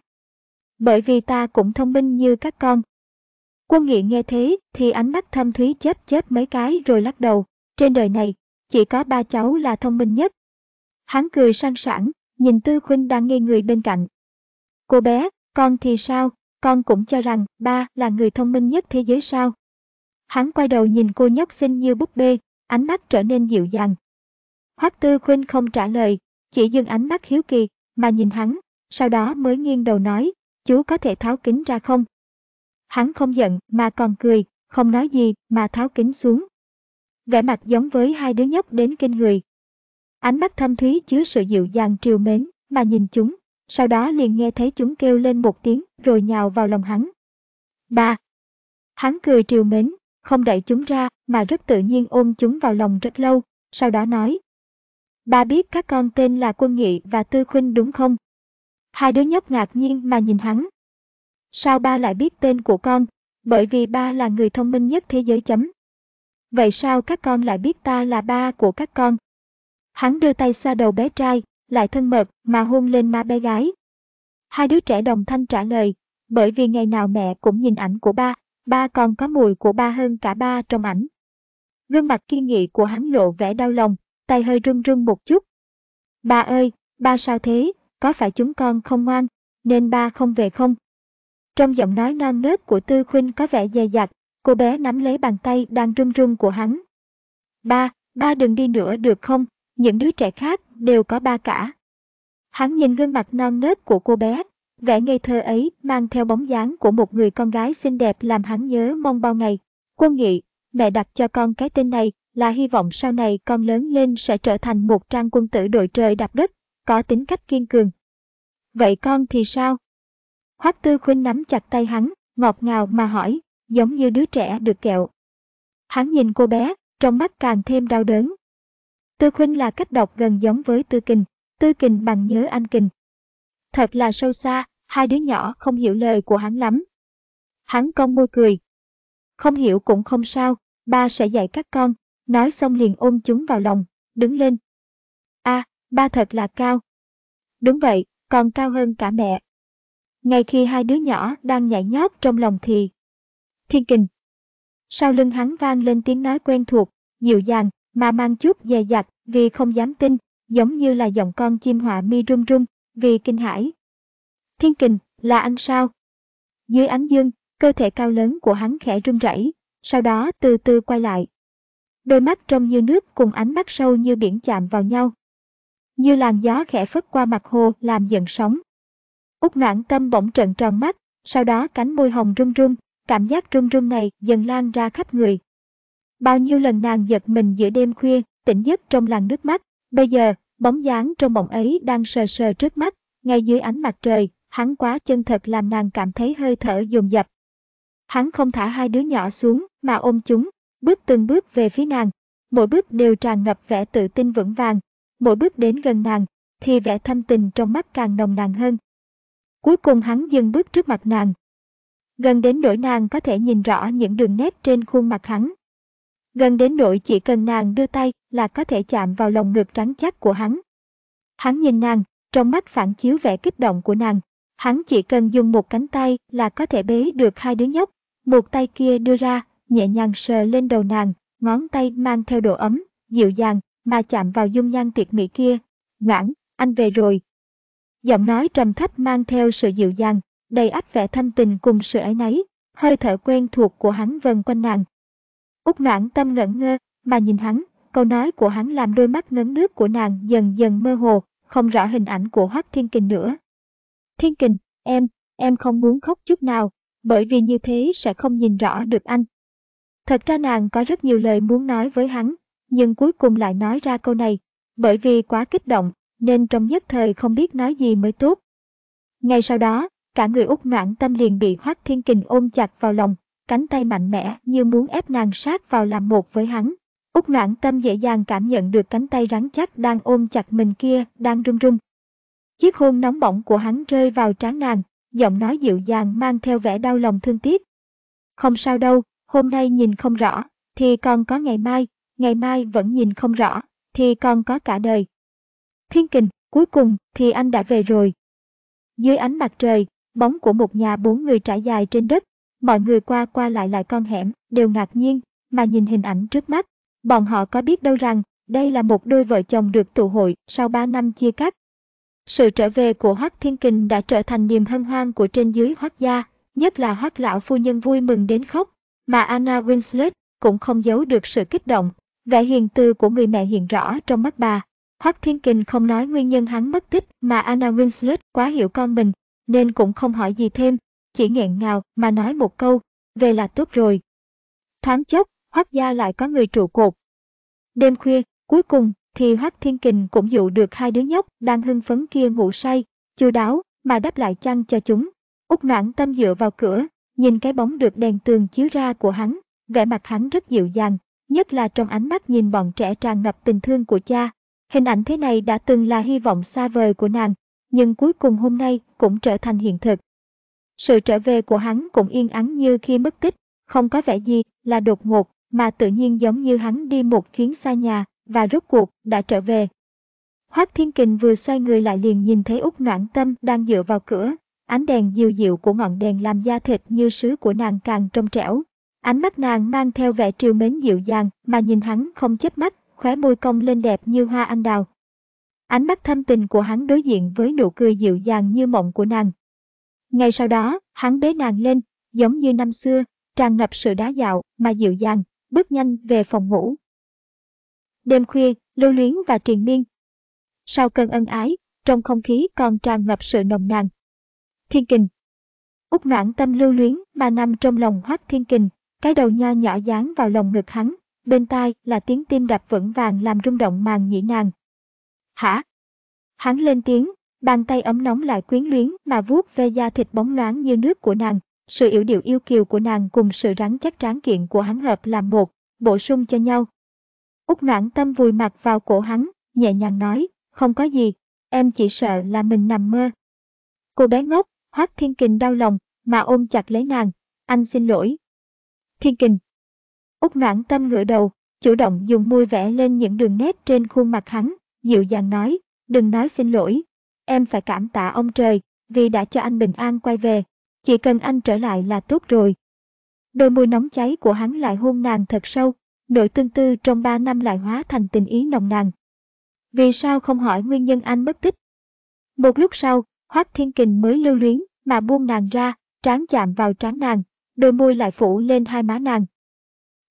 Bởi vì ta cũng thông minh như các con. Quân nghị nghe thế thì ánh mắt thâm thúy chớp chớp mấy cái rồi lắc đầu, trên đời này, chỉ có ba cháu là thông minh nhất. Hắn cười sang sảng, nhìn Tư Khuynh đang ngây người bên cạnh. Cô bé, con thì sao, con cũng cho rằng ba là người thông minh nhất thế giới sao. Hắn quay đầu nhìn cô nhóc xinh như búp bê, ánh mắt trở nên dịu dàng. Hoắc Tư Khuynh không trả lời, chỉ dừng ánh mắt hiếu kỳ, mà nhìn hắn, sau đó mới nghiêng đầu nói, chú có thể tháo kính ra không? Hắn không giận mà còn cười, không nói gì mà tháo kính xuống. Vẻ mặt giống với hai đứa nhóc đến kinh người. Ánh mắt thâm thúy chứa sự dịu dàng triều mến mà nhìn chúng, sau đó liền nghe thấy chúng kêu lên một tiếng rồi nhào vào lòng hắn. Ba. Hắn cười triều mến, không đẩy chúng ra mà rất tự nhiên ôm chúng vào lòng rất lâu, sau đó nói. Ba biết các con tên là Quân Nghị và Tư Khuynh đúng không? Hai đứa nhóc ngạc nhiên mà nhìn hắn. Sao ba lại biết tên của con? Bởi vì ba là người thông minh nhất thế giới chấm. Vậy sao các con lại biết ta là ba của các con? Hắn đưa tay xa đầu bé trai, lại thân mật mà hôn lên má bé gái. Hai đứa trẻ đồng thanh trả lời, bởi vì ngày nào mẹ cũng nhìn ảnh của ba, ba còn có mùi của ba hơn cả ba trong ảnh. Gương mặt kiên nghị của hắn lộ vẻ đau lòng, tay hơi run run một chút. Ba ơi, ba sao thế, có phải chúng con không ngoan, nên ba không về không? Trong giọng nói non nớt của Tư Khuynh có vẻ dè dặt, cô bé nắm lấy bàn tay đang run run của hắn. Ba, ba đừng đi nữa được không, những đứa trẻ khác đều có ba cả. Hắn nhìn gương mặt non nớt của cô bé, vẻ ngây thơ ấy mang theo bóng dáng của một người con gái xinh đẹp làm hắn nhớ mong bao ngày. Quân nghị, mẹ đặt cho con cái tên này là hy vọng sau này con lớn lên sẽ trở thành một trang quân tử đội trời đạp đất, có tính cách kiên cường. Vậy con thì sao? Hoắc Tư Khuynh nắm chặt tay hắn, ngọt ngào mà hỏi, giống như đứa trẻ được kẹo. Hắn nhìn cô bé, trong mắt càng thêm đau đớn. Tư Khuynh là cách đọc gần giống với Tư Kình, Tư Kình bằng nhớ anh Kình. Thật là sâu xa, hai đứa nhỏ không hiểu lời của hắn lắm. Hắn cong môi cười. Không hiểu cũng không sao, ba sẽ dạy các con, nói xong liền ôm chúng vào lòng, đứng lên. a ba thật là cao. Đúng vậy, còn cao hơn cả mẹ. Ngay khi hai đứa nhỏ đang nhảy nhót trong lòng thì... Thiên kình. Sau lưng hắn vang lên tiếng nói quen thuộc, dịu dàng, mà mang chút dè dặt vì không dám tin, giống như là giọng con chim họa mi run run, vì kinh hãi. Thiên kình, là anh sao? Dưới ánh dương, cơ thể cao lớn của hắn khẽ run rẩy, sau đó từ từ quay lại. Đôi mắt trong như nước cùng ánh mắt sâu như biển chạm vào nhau. Như làn gió khẽ phất qua mặt hồ làm giận sóng. Úc noãn tâm bỗng trợn tròn mắt, sau đó cánh môi hồng run run, cảm giác run run này dần lan ra khắp người. Bao nhiêu lần nàng giật mình giữa đêm khuya, tỉnh giấc trong làn nước mắt, bây giờ, Bóng dáng trong mộng ấy đang sờ sờ trước mắt, ngay dưới ánh mặt trời, hắn quá chân thật làm nàng cảm thấy hơi thở dồn dập. Hắn không thả hai đứa nhỏ xuống, mà ôm chúng, bước từng bước về phía nàng. Mỗi bước đều tràn ngập vẻ tự tin vững vàng. Mỗi bước đến gần nàng, thì vẻ thâm tình trong mắt càng nồng nàn hơn. Cuối cùng hắn dừng bước trước mặt nàng. Gần đến nỗi nàng có thể nhìn rõ những đường nét trên khuôn mặt hắn. Gần đến nỗi chỉ cần nàng đưa tay là có thể chạm vào lồng ngực trắng chắc của hắn. Hắn nhìn nàng, trong mắt phản chiếu vẻ kích động của nàng. Hắn chỉ cần dùng một cánh tay là có thể bế được hai đứa nhóc. Một tay kia đưa ra, nhẹ nhàng sờ lên đầu nàng, ngón tay mang theo độ ấm, dịu dàng, mà chạm vào dung nhan tuyệt mỹ kia. Ngoãn, anh về rồi. Giọng nói trầm thấp mang theo sự dịu dàng, đầy áp vẻ thanh tình cùng sự ấy nấy, hơi thở quen thuộc của hắn vần quanh nàng. Úc noãn tâm ngẩn ngơ, mà nhìn hắn, câu nói của hắn làm đôi mắt ngấn nước của nàng dần dần mơ hồ, không rõ hình ảnh của Hoắc Thiên Kình nữa. Thiên Kình, em, em không muốn khóc chút nào, bởi vì như thế sẽ không nhìn rõ được anh. Thật ra nàng có rất nhiều lời muốn nói với hắn, nhưng cuối cùng lại nói ra câu này, bởi vì quá kích động, nên trong nhất thời không biết nói gì mới tốt. Ngay sau đó, cả người út noãn tâm liền bị Hoác Thiên Kình ôm chặt vào lòng, cánh tay mạnh mẽ như muốn ép nàng sát vào làm một với hắn. úc noãn tâm dễ dàng cảm nhận được cánh tay rắn chắc đang ôm chặt mình kia, đang run run. Chiếc hôn nóng bỏng của hắn rơi vào trán nàng, giọng nói dịu dàng mang theo vẻ đau lòng thương tiếc. Không sao đâu, hôm nay nhìn không rõ, thì còn có ngày mai, ngày mai vẫn nhìn không rõ, thì còn có cả đời. Thiên kình, cuối cùng thì anh đã về rồi. Dưới ánh mặt trời, bóng của một nhà bốn người trải dài trên đất, mọi người qua qua lại lại con hẻm, đều ngạc nhiên, mà nhìn hình ảnh trước mắt. Bọn họ có biết đâu rằng, đây là một đôi vợ chồng được tụ hội sau ba năm chia cắt. Sự trở về của Hoắc Thiên Kình đã trở thành niềm hân hoan của trên dưới Hoắc gia, nhất là Hoắc lão phu nhân vui mừng đến khóc, mà Anna Winslet cũng không giấu được sự kích động, vẻ hiền từ của người mẹ hiện rõ trong mắt bà. Hoắc Thiên Kình không nói nguyên nhân hắn mất tích mà Anna Winslet quá hiểu con mình, nên cũng không hỏi gì thêm, chỉ nghẹn ngào mà nói một câu, về là tốt rồi. Thoáng chốc, Hoác gia lại có người trụ cột. Đêm khuya, cuối cùng thì Hoác Thiên Kình cũng dụ được hai đứa nhóc đang hưng phấn kia ngủ say, chu đáo mà đắp lại chăn cho chúng. Úc Noãn Tâm dựa vào cửa, nhìn cái bóng được đèn tường chiếu ra của hắn, vẻ mặt hắn rất dịu dàng, nhất là trong ánh mắt nhìn bọn trẻ tràn ngập tình thương của cha. Hình ảnh thế này đã từng là hy vọng xa vời của nàng, nhưng cuối cùng hôm nay cũng trở thành hiện thực. Sự trở về của hắn cũng yên ắng như khi mất tích, không có vẻ gì là đột ngột, mà tự nhiên giống như hắn đi một chuyến xa nhà và rốt cuộc đã trở về. Hoác Thiên Kình vừa xoay người lại liền nhìn thấy Úc Noãn Tâm đang dựa vào cửa, ánh đèn dịu dịu của ngọn đèn làm da thịt như sứ của nàng càng trong trẻo. Ánh mắt nàng mang theo vẻ triều mến dịu dàng mà nhìn hắn không chớp mắt, khóe môi cong lên đẹp như hoa anh đào. Ánh mắt thâm tình của hắn đối diện với nụ cười dịu dàng như mộng của nàng. Ngay sau đó, hắn bế nàng lên, giống như năm xưa, tràn ngập sự đá dạo mà dịu dàng, bước nhanh về phòng ngủ. Đêm khuya, lưu luyến và triền miên. Sau cơn ân ái, trong không khí còn tràn ngập sự nồng nàn. Thiên kình. Úc noãn tâm lưu luyến mà nằm trong lòng hoác thiên kình, cái đầu nho nhỏ dán vào lòng ngực hắn, bên tai là tiếng tim đập vững vàng làm rung động màng nhĩ nàng. Hả? Hắn lên tiếng, bàn tay ấm nóng lại quyến luyến mà vuốt ve da thịt bóng loáng như nước của nàng, sự yếu điệu yêu kiều của nàng cùng sự rắn chắc tráng kiện của hắn hợp làm một, bổ sung cho nhau. Úc noãn tâm vùi mặt vào cổ hắn, nhẹ nhàng nói, không có gì, em chỉ sợ là mình nằm mơ. Cô bé ngốc, Hoác Thiên Kình đau lòng, mà ôm chặt lấy nàng, anh xin lỗi. Thiên Kình. Úc noãn tâm ngửa đầu, chủ động dùng môi vẽ lên những đường nét trên khuôn mặt hắn, dịu dàng nói, đừng nói xin lỗi. Em phải cảm tạ ông trời, vì đã cho anh bình an quay về. Chỉ cần anh trở lại là tốt rồi. Đôi môi nóng cháy của hắn lại hôn nàng thật sâu, nỗi tương tư trong ba năm lại hóa thành tình ý nồng nàn. Vì sao không hỏi nguyên nhân anh mất tích? Một lúc sau, Hoác Thiên Kình mới lưu luyến mà buông nàng ra, trán chạm vào trán nàng, đôi môi lại phủ lên hai má nàng.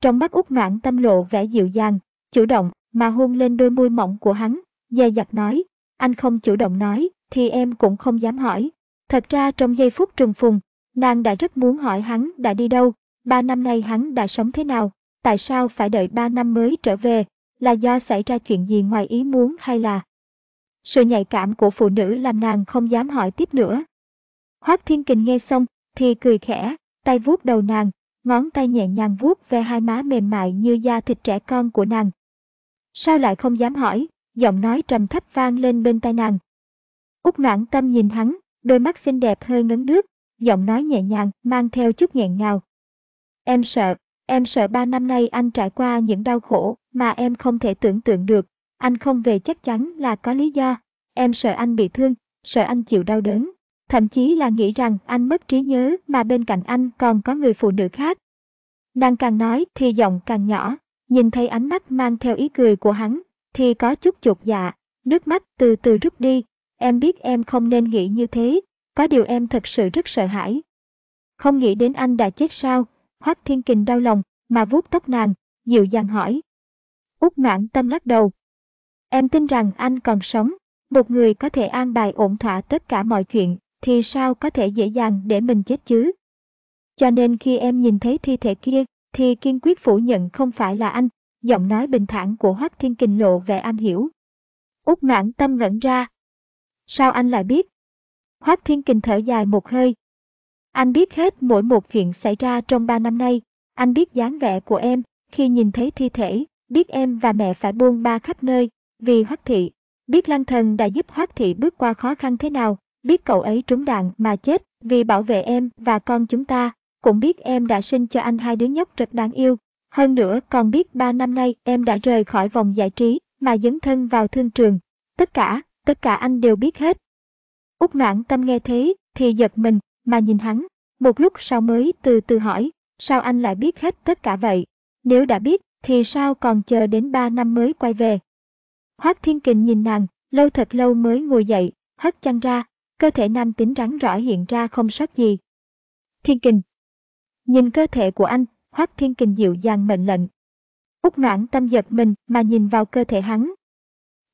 Trong mắt út noãn tâm lộ vẻ dịu dàng, chủ động mà hôn lên đôi môi mỏng của hắn, dè dặt nói, anh không chủ động nói, thì em cũng không dám hỏi. Thật ra trong giây phút trùng phùng, nàng đã rất muốn hỏi hắn đã đi đâu, ba năm nay hắn đã sống thế nào, tại sao phải đợi ba năm mới trở về, là do xảy ra chuyện gì ngoài ý muốn hay là Sự nhạy cảm của phụ nữ làm nàng không dám hỏi tiếp nữa. Hoác Thiên Kình nghe xong, thì cười khẽ, tay vuốt đầu nàng, ngón tay nhẹ nhàng vuốt ve hai má mềm mại như da thịt trẻ con của nàng. Sao lại không dám hỏi, giọng nói trầm thấp vang lên bên tai nàng. Úc noãn tâm nhìn hắn, đôi mắt xinh đẹp hơi ngấn nước, giọng nói nhẹ nhàng, mang theo chút nghẹn ngào. Em sợ, em sợ ba năm nay anh trải qua những đau khổ mà em không thể tưởng tượng được. Anh không về chắc chắn là có lý do. Em sợ anh bị thương, sợ anh chịu đau đớn. Thậm chí là nghĩ rằng anh mất trí nhớ mà bên cạnh anh còn có người phụ nữ khác. Nàng càng nói thì giọng càng nhỏ, nhìn thấy ánh mắt mang theo ý cười của hắn, thì có chút chuột dạ, nước mắt từ từ rút đi. Em biết em không nên nghĩ như thế, có điều em thật sự rất sợ hãi. Không nghĩ đến anh đã chết sao, Hoác Thiên Kình đau lòng, mà vuốt tóc nàng, dịu dàng hỏi. Út mãn tâm lắc đầu. Em tin rằng anh còn sống, một người có thể an bài ổn thỏa tất cả mọi chuyện, thì sao có thể dễ dàng để mình chết chứ? Cho nên khi em nhìn thấy thi thể kia, thì kiên quyết phủ nhận không phải là anh, giọng nói bình thản của Hoác Thiên Kình lộ vẻ anh hiểu. Út mãn tâm ngẩn ra. Sao anh lại biết? Hoác Thiên Kình thở dài một hơi. Anh biết hết mỗi một chuyện xảy ra trong ba năm nay. Anh biết dáng vẻ của em khi nhìn thấy thi thể, biết em và mẹ phải buông ba khắp nơi vì Hoác Thị. Biết Lăng Thần đã giúp Hoác Thị bước qua khó khăn thế nào, biết cậu ấy trúng đạn mà chết vì bảo vệ em và con chúng ta, cũng biết em đã sinh cho anh hai đứa nhóc rất đáng yêu. Hơn nữa còn biết ba năm nay em đã rời khỏi vòng giải trí mà dấn thân vào thương trường. Tất cả, tất cả anh đều biết hết. Úc noãn tâm nghe thế, thì giật mình, mà nhìn hắn. Một lúc sau mới từ từ hỏi, sao anh lại biết hết tất cả vậy? Nếu đã biết, thì sao còn chờ đến ba năm mới quay về? Hoác Thiên Kình nhìn nàng, lâu thật lâu mới ngồi dậy, hất chăn ra, cơ thể nam tính rắn rỏi hiện ra không sót gì. Thiên Kình Nhìn cơ thể của anh, Hoác Thiên Kình dịu dàng mệnh lệnh. Úc noãn tâm giật mình mà nhìn vào cơ thể hắn.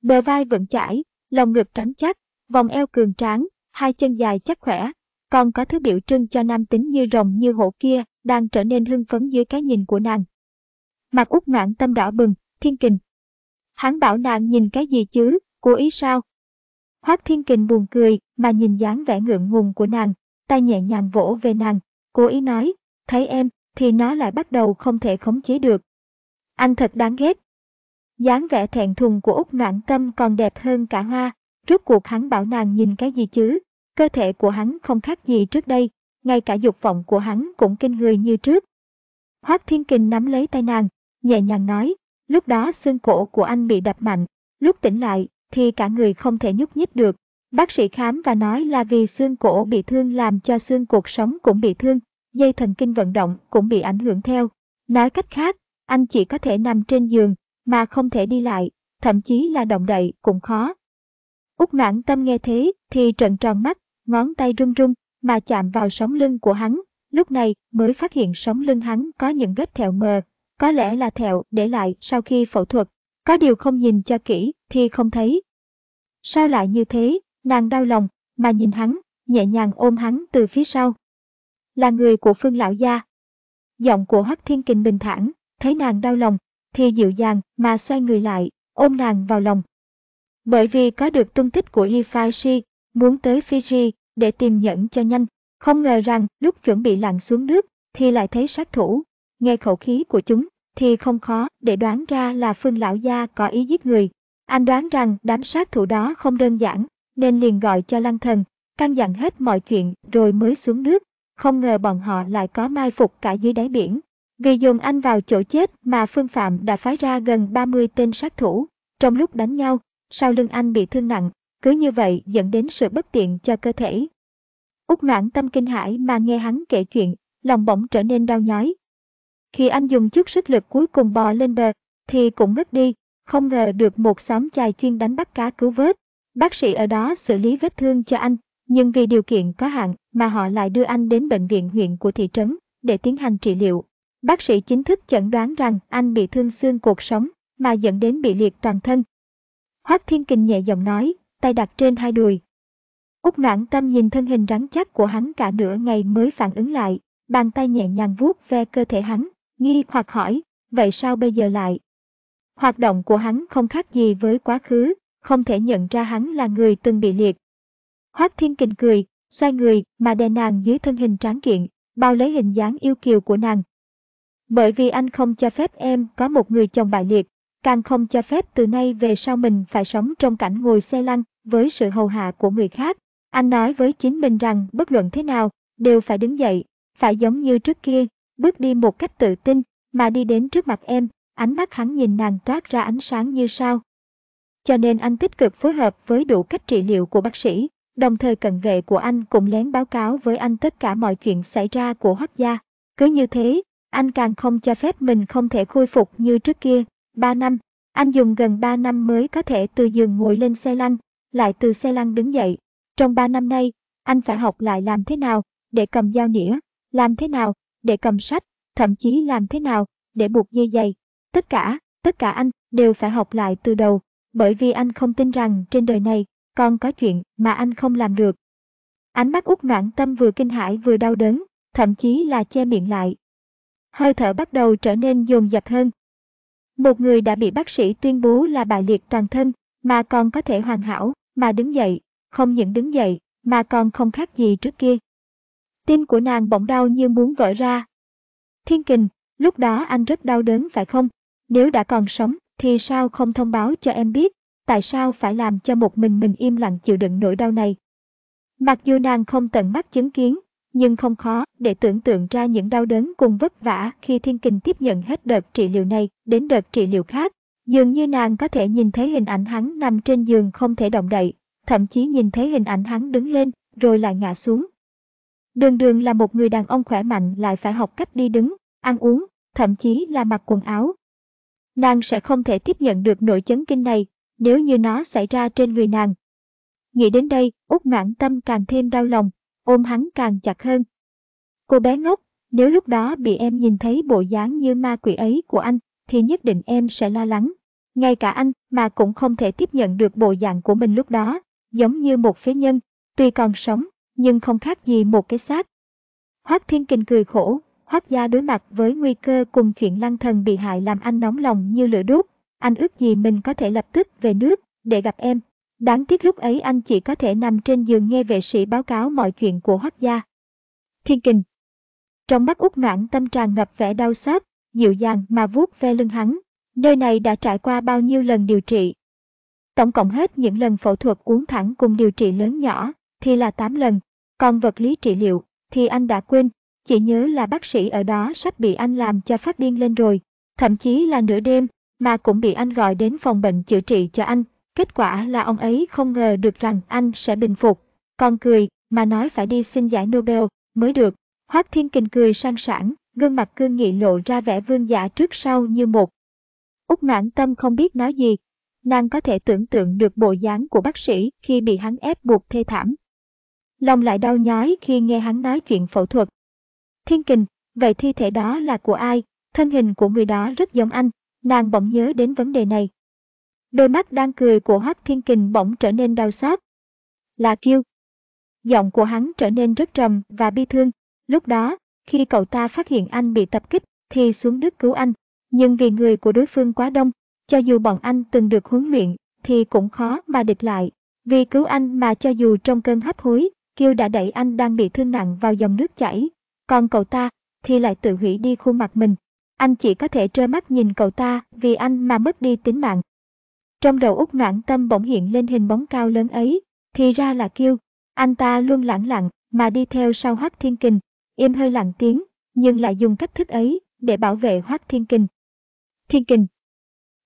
Bờ vai vững chãi, lồng ngực trắng chắc, vòng eo cường tráng, hai chân dài chắc khỏe, còn có thứ biểu trưng cho nam tính như rồng như hổ kia đang trở nên hưng phấn dưới cái nhìn của nàng. Mặt út noạn tâm đỏ bừng, thiên kình. Hắn bảo nàng nhìn cái gì chứ, cố ý sao? Hoác thiên kình buồn cười mà nhìn dáng vẻ ngượng ngùng của nàng, tay nhẹ nhàng vỗ về nàng, cố ý nói, thấy em, thì nó lại bắt đầu không thể khống chế được. Anh thật đáng ghét. dáng vẻ thẹn thùng của út Noãn tâm còn đẹp hơn cả hoa, Rốt cuộc hắn bảo nàng nhìn cái gì chứ? Cơ thể của hắn không khác gì trước đây, ngay cả dục vọng của hắn cũng kinh người như trước. Hoác Thiên Kình nắm lấy tay nàng, nhẹ nhàng nói, lúc đó xương cổ của anh bị đập mạnh, lúc tỉnh lại thì cả người không thể nhúc nhích được. Bác sĩ khám và nói là vì xương cổ bị thương làm cho xương cuộc sống cũng bị thương, dây thần kinh vận động cũng bị ảnh hưởng theo. Nói cách khác, anh chỉ có thể nằm trên giường, mà không thể đi lại, thậm chí là động đậy cũng khó. Úc noãn tâm nghe thế thì trợn tròn mắt, ngón tay run run mà chạm vào sống lưng của hắn, lúc này mới phát hiện sống lưng hắn có những vết thẹo mờ, có lẽ là thẹo để lại sau khi phẫu thuật, có điều không nhìn cho kỹ thì không thấy. Sao lại như thế, nàng đau lòng, mà nhìn hắn, nhẹ nhàng ôm hắn từ phía sau. Là người của phương lão gia. Giọng của Hắc Thiên Kình bình thản, thấy nàng đau lòng, thì dịu dàng mà xoay người lại, ôm nàng vào lòng, bởi vì có được tung tích của Yifashi, muốn tới Fiji để tìm nhẫn cho nhanh, không ngờ rằng lúc chuẩn bị lặn xuống nước thì lại thấy sát thủ. Nghe khẩu khí của chúng thì không khó để đoán ra là Phương Lão Gia có ý giết người. Anh đoán rằng đám sát thủ đó không đơn giản, nên liền gọi cho Lăng Thần, căn dặn hết mọi chuyện rồi mới xuống nước. Không ngờ bọn họ lại có mai phục cả dưới đáy biển. Vì dùng anh vào chỗ chết mà Phương Phạm đã phái ra gần 30 tên sát thủ. Trong lúc đánh nhau, sau lưng anh bị thương nặng, cứ như vậy dẫn đến sự bất tiện cho cơ thể. Úc noãn tâm kinh hãi mà nghe hắn kể chuyện, lòng bỗng trở nên đau nhói. Khi anh dùng chút sức lực cuối cùng bò lên bờ, thì cũng ngất đi, không ngờ được một xóm chài chuyên đánh bắt cá cứu vớt. Bác sĩ ở đó xử lý vết thương cho anh, nhưng vì điều kiện có hạn mà họ lại đưa anh đến bệnh viện huyện của thị trấn để tiến hành trị liệu. Bác sĩ chính thức chẩn đoán rằng anh bị thương xương cuộc sống mà dẫn đến bị liệt toàn thân, Hoác Thiên Kình nhẹ giọng nói, tay đặt trên hai đùi. Úc noãn tâm nhìn thân hình rắn chắc của hắn cả nửa ngày mới phản ứng lại, bàn tay nhẹ nhàng vuốt ve cơ thể hắn, nghi hoặc hỏi, vậy sao bây giờ lại? Hoạt động của hắn không khác gì với quá khứ, không thể nhận ra hắn là người từng bị liệt. Hoác Thiên Kình cười, xoay người mà đè nàng dưới thân hình tráng kiện, bao lấy hình dáng yêu kiều của nàng. Bởi vì anh không cho phép em có một người chồng bại liệt, càng không cho phép từ nay về sau mình phải sống trong cảnh ngồi xe lăn với sự hầu hạ của người khác. Anh nói với chính mình rằng bất luận thế nào, đều phải đứng dậy, phải giống như trước kia, bước đi một cách tự tin, mà đi đến trước mặt em, ánh mắt hắn nhìn nàng toát ra ánh sáng như sao. Cho nên anh tích cực phối hợp với đủ cách trị liệu của bác sĩ, đồng thời cận vệ của anh cũng lén báo cáo với anh tất cả mọi chuyện xảy ra của Hoắc gia. Cứ như thế, anh càng không cho phép mình không thể khôi phục như trước kia. Ba năm, anh dùng gần ba năm mới có thể từ giường ngồi lên xe lăn, lại từ xe lăn đứng dậy. Trong ba năm nay, anh phải học lại làm thế nào để cầm dao nĩa, làm thế nào để cầm sách, thậm chí làm thế nào để buộc dây giày. Tất cả, tất cả anh đều phải học lại từ đầu, bởi vì anh không tin rằng trên đời này còn có chuyện mà anh không làm được. Ánh mắt út noãn tâm vừa kinh hãi vừa đau đớn, thậm chí là che miệng lại. Hơi thở bắt đầu trở nên dồn dập hơn. Một người đã bị bác sĩ tuyên bố là bại liệt toàn thân, mà còn có thể hoàn hảo, mà đứng dậy, không những đứng dậy, mà còn không khác gì trước kia. Tim của nàng bỗng đau như muốn vỡ ra. Thiên kình, lúc đó anh rất đau đớn phải không? Nếu đã còn sống, thì sao không thông báo cho em biết, tại sao phải làm cho một mình mình im lặng chịu đựng nỗi đau này. Mặc dù nàng không tận mắt chứng kiến, nhưng không khó để tưởng tượng ra những đau đớn cùng vất vả khi Thiên Kình tiếp nhận hết đợt trị liệu này đến đợt trị liệu khác. Dường như nàng có thể nhìn thấy hình ảnh hắn nằm trên giường không thể động đậy, thậm chí nhìn thấy hình ảnh hắn đứng lên, rồi lại ngã xuống. Đường đường là một người đàn ông khỏe mạnh lại phải học cách đi đứng, ăn uống, thậm chí là mặc quần áo. Nàng sẽ không thể tiếp nhận được nỗi chấn kinh này, nếu như nó xảy ra trên người nàng. Nghĩ đến đây, út mãn tâm càng thêm đau lòng, ôm hắn càng chặt hơn. Cô bé ngốc, nếu lúc đó bị em nhìn thấy bộ dáng như ma quỷ ấy của anh, thì nhất định em sẽ lo lắng. Ngay cả anh mà cũng không thể tiếp nhận được bộ dạng của mình lúc đó, giống như một phế nhân, tuy còn sống, nhưng không khác gì một cái xác. Hoác Thiên Kình cười khổ, Hoác gia đối mặt với nguy cơ cùng chuyện lăng thần bị hại làm anh nóng lòng như lửa đốt, anh ước gì mình có thể lập tức về nước để gặp em. Đáng tiếc lúc ấy anh chỉ có thể nằm trên giường nghe vệ sĩ báo cáo mọi chuyện của Hoác gia. Thiên Kình Trong mắt út noãn tâm tràn ngập vẻ đau xót, dịu dàng mà vuốt ve lưng hắn. Nơi này đã trải qua bao nhiêu lần điều trị. Tổng cộng hết những lần phẫu thuật uống thẳng cùng điều trị lớn nhỏ thì là 8 lần, còn vật lý trị liệu thì anh đã quên, chỉ nhớ là bác sĩ ở đó sắp bị anh làm cho phát điên lên rồi, thậm chí là nửa đêm mà cũng bị anh gọi đến phòng bệnh chữa trị cho anh. Kết quả là ông ấy không ngờ được rằng anh sẽ bình phục, còn cười mà nói phải đi xin giải Nobel mới được. Hoác Thiên Kình cười sang sảng, gương mặt cương nghị lộ ra vẻ vương giả trước sau như một. Úc mãn tâm không biết nói gì, nàng có thể tưởng tượng được bộ dáng của bác sĩ khi bị hắn ép buộc thê thảm. Lòng lại đau nhói khi nghe hắn nói chuyện phẫu thuật. Thiên Kình, vậy thi thể đó là của ai? Thân hình của người đó rất giống anh, nàng bỗng nhớ đến vấn đề này. Đôi mắt đang cười của Hoắc Thiên Kình bỗng trở nên đau xót. Là kêu. Giọng của hắn trở nên rất trầm và bi thương. Lúc đó, khi cậu ta phát hiện anh bị tập kích, thì xuống nước cứu anh. Nhưng vì người của đối phương quá đông, cho dù bọn anh từng được huấn luyện, thì cũng khó mà địch lại. Vì cứu anh mà cho dù trong cơn hấp hối, Kiêu đã đẩy anh đang bị thương nặng vào dòng nước chảy. Còn cậu ta thì lại tự hủy đi khuôn mặt mình. Anh chỉ có thể trơ mắt nhìn cậu ta vì anh mà mất đi tính mạng. Trong đầu út noãn tâm bỗng hiện lên hình bóng cao lớn ấy, thì ra là kêu. Anh ta luôn lẳng lặng mà đi theo sau Hoác Thiên Kình, im hơi lặng tiếng, nhưng lại dùng cách thức ấy để bảo vệ Hoác Thiên Kình. Thiên Kình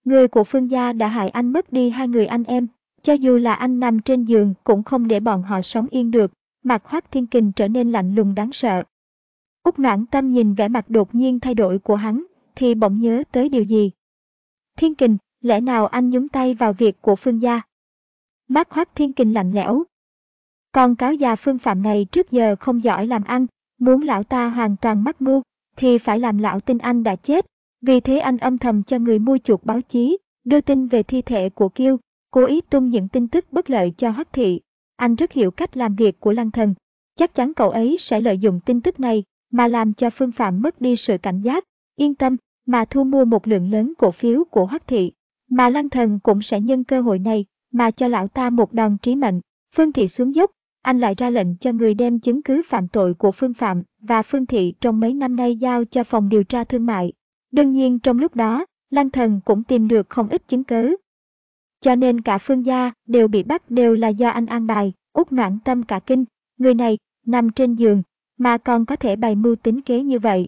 Người của Phương gia đã hại anh mất đi hai người anh em, cho dù là anh nằm trên giường cũng không để bọn họ sống yên được, mặt Hoác Thiên Kình trở nên lạnh lùng đáng sợ. Úc noãn tâm nhìn vẻ mặt đột nhiên thay đổi của hắn, thì bỗng nhớ tới điều gì. Thiên kình, lẽ nào anh nhúng tay vào việc của phương gia? Mắt hoác thiên kình lạnh lẽo. Con cáo già phương phạm này trước giờ không giỏi làm ăn, muốn lão ta hoàn toàn mắc mưu, thì phải làm lão tin anh đã chết. Vì thế anh âm thầm cho người mua chuộc báo chí, đưa tin về thi thể của Kiêu, cố ý tung những tin tức bất lợi cho Hoắc thị. Anh rất hiểu cách làm việc của Lăng Thần. Chắc chắn cậu ấy sẽ lợi dụng tin tức này mà làm cho Phương Phạm mất đi sự cảnh giác, yên tâm, mà thu mua một lượng lớn cổ phiếu của Hoắc Thị. Mà Lăng Thần cũng sẽ nhân cơ hội này mà cho lão ta một đòn trí mệnh. Phương Thị xuống dốc, anh lại ra lệnh cho người đem chứng cứ phạm tội của Phương Phạm và Phương Thị trong mấy năm nay giao cho phòng điều tra thương mại. Đương nhiên trong lúc đó, Lăng Thần cũng tìm được không ít chứng cứ. Cho nên cả Phương gia đều bị bắt đều là do anh an bài, út noạn tâm cả kinh, người này nằm trên giường mà còn có thể bày mưu tính kế như vậy.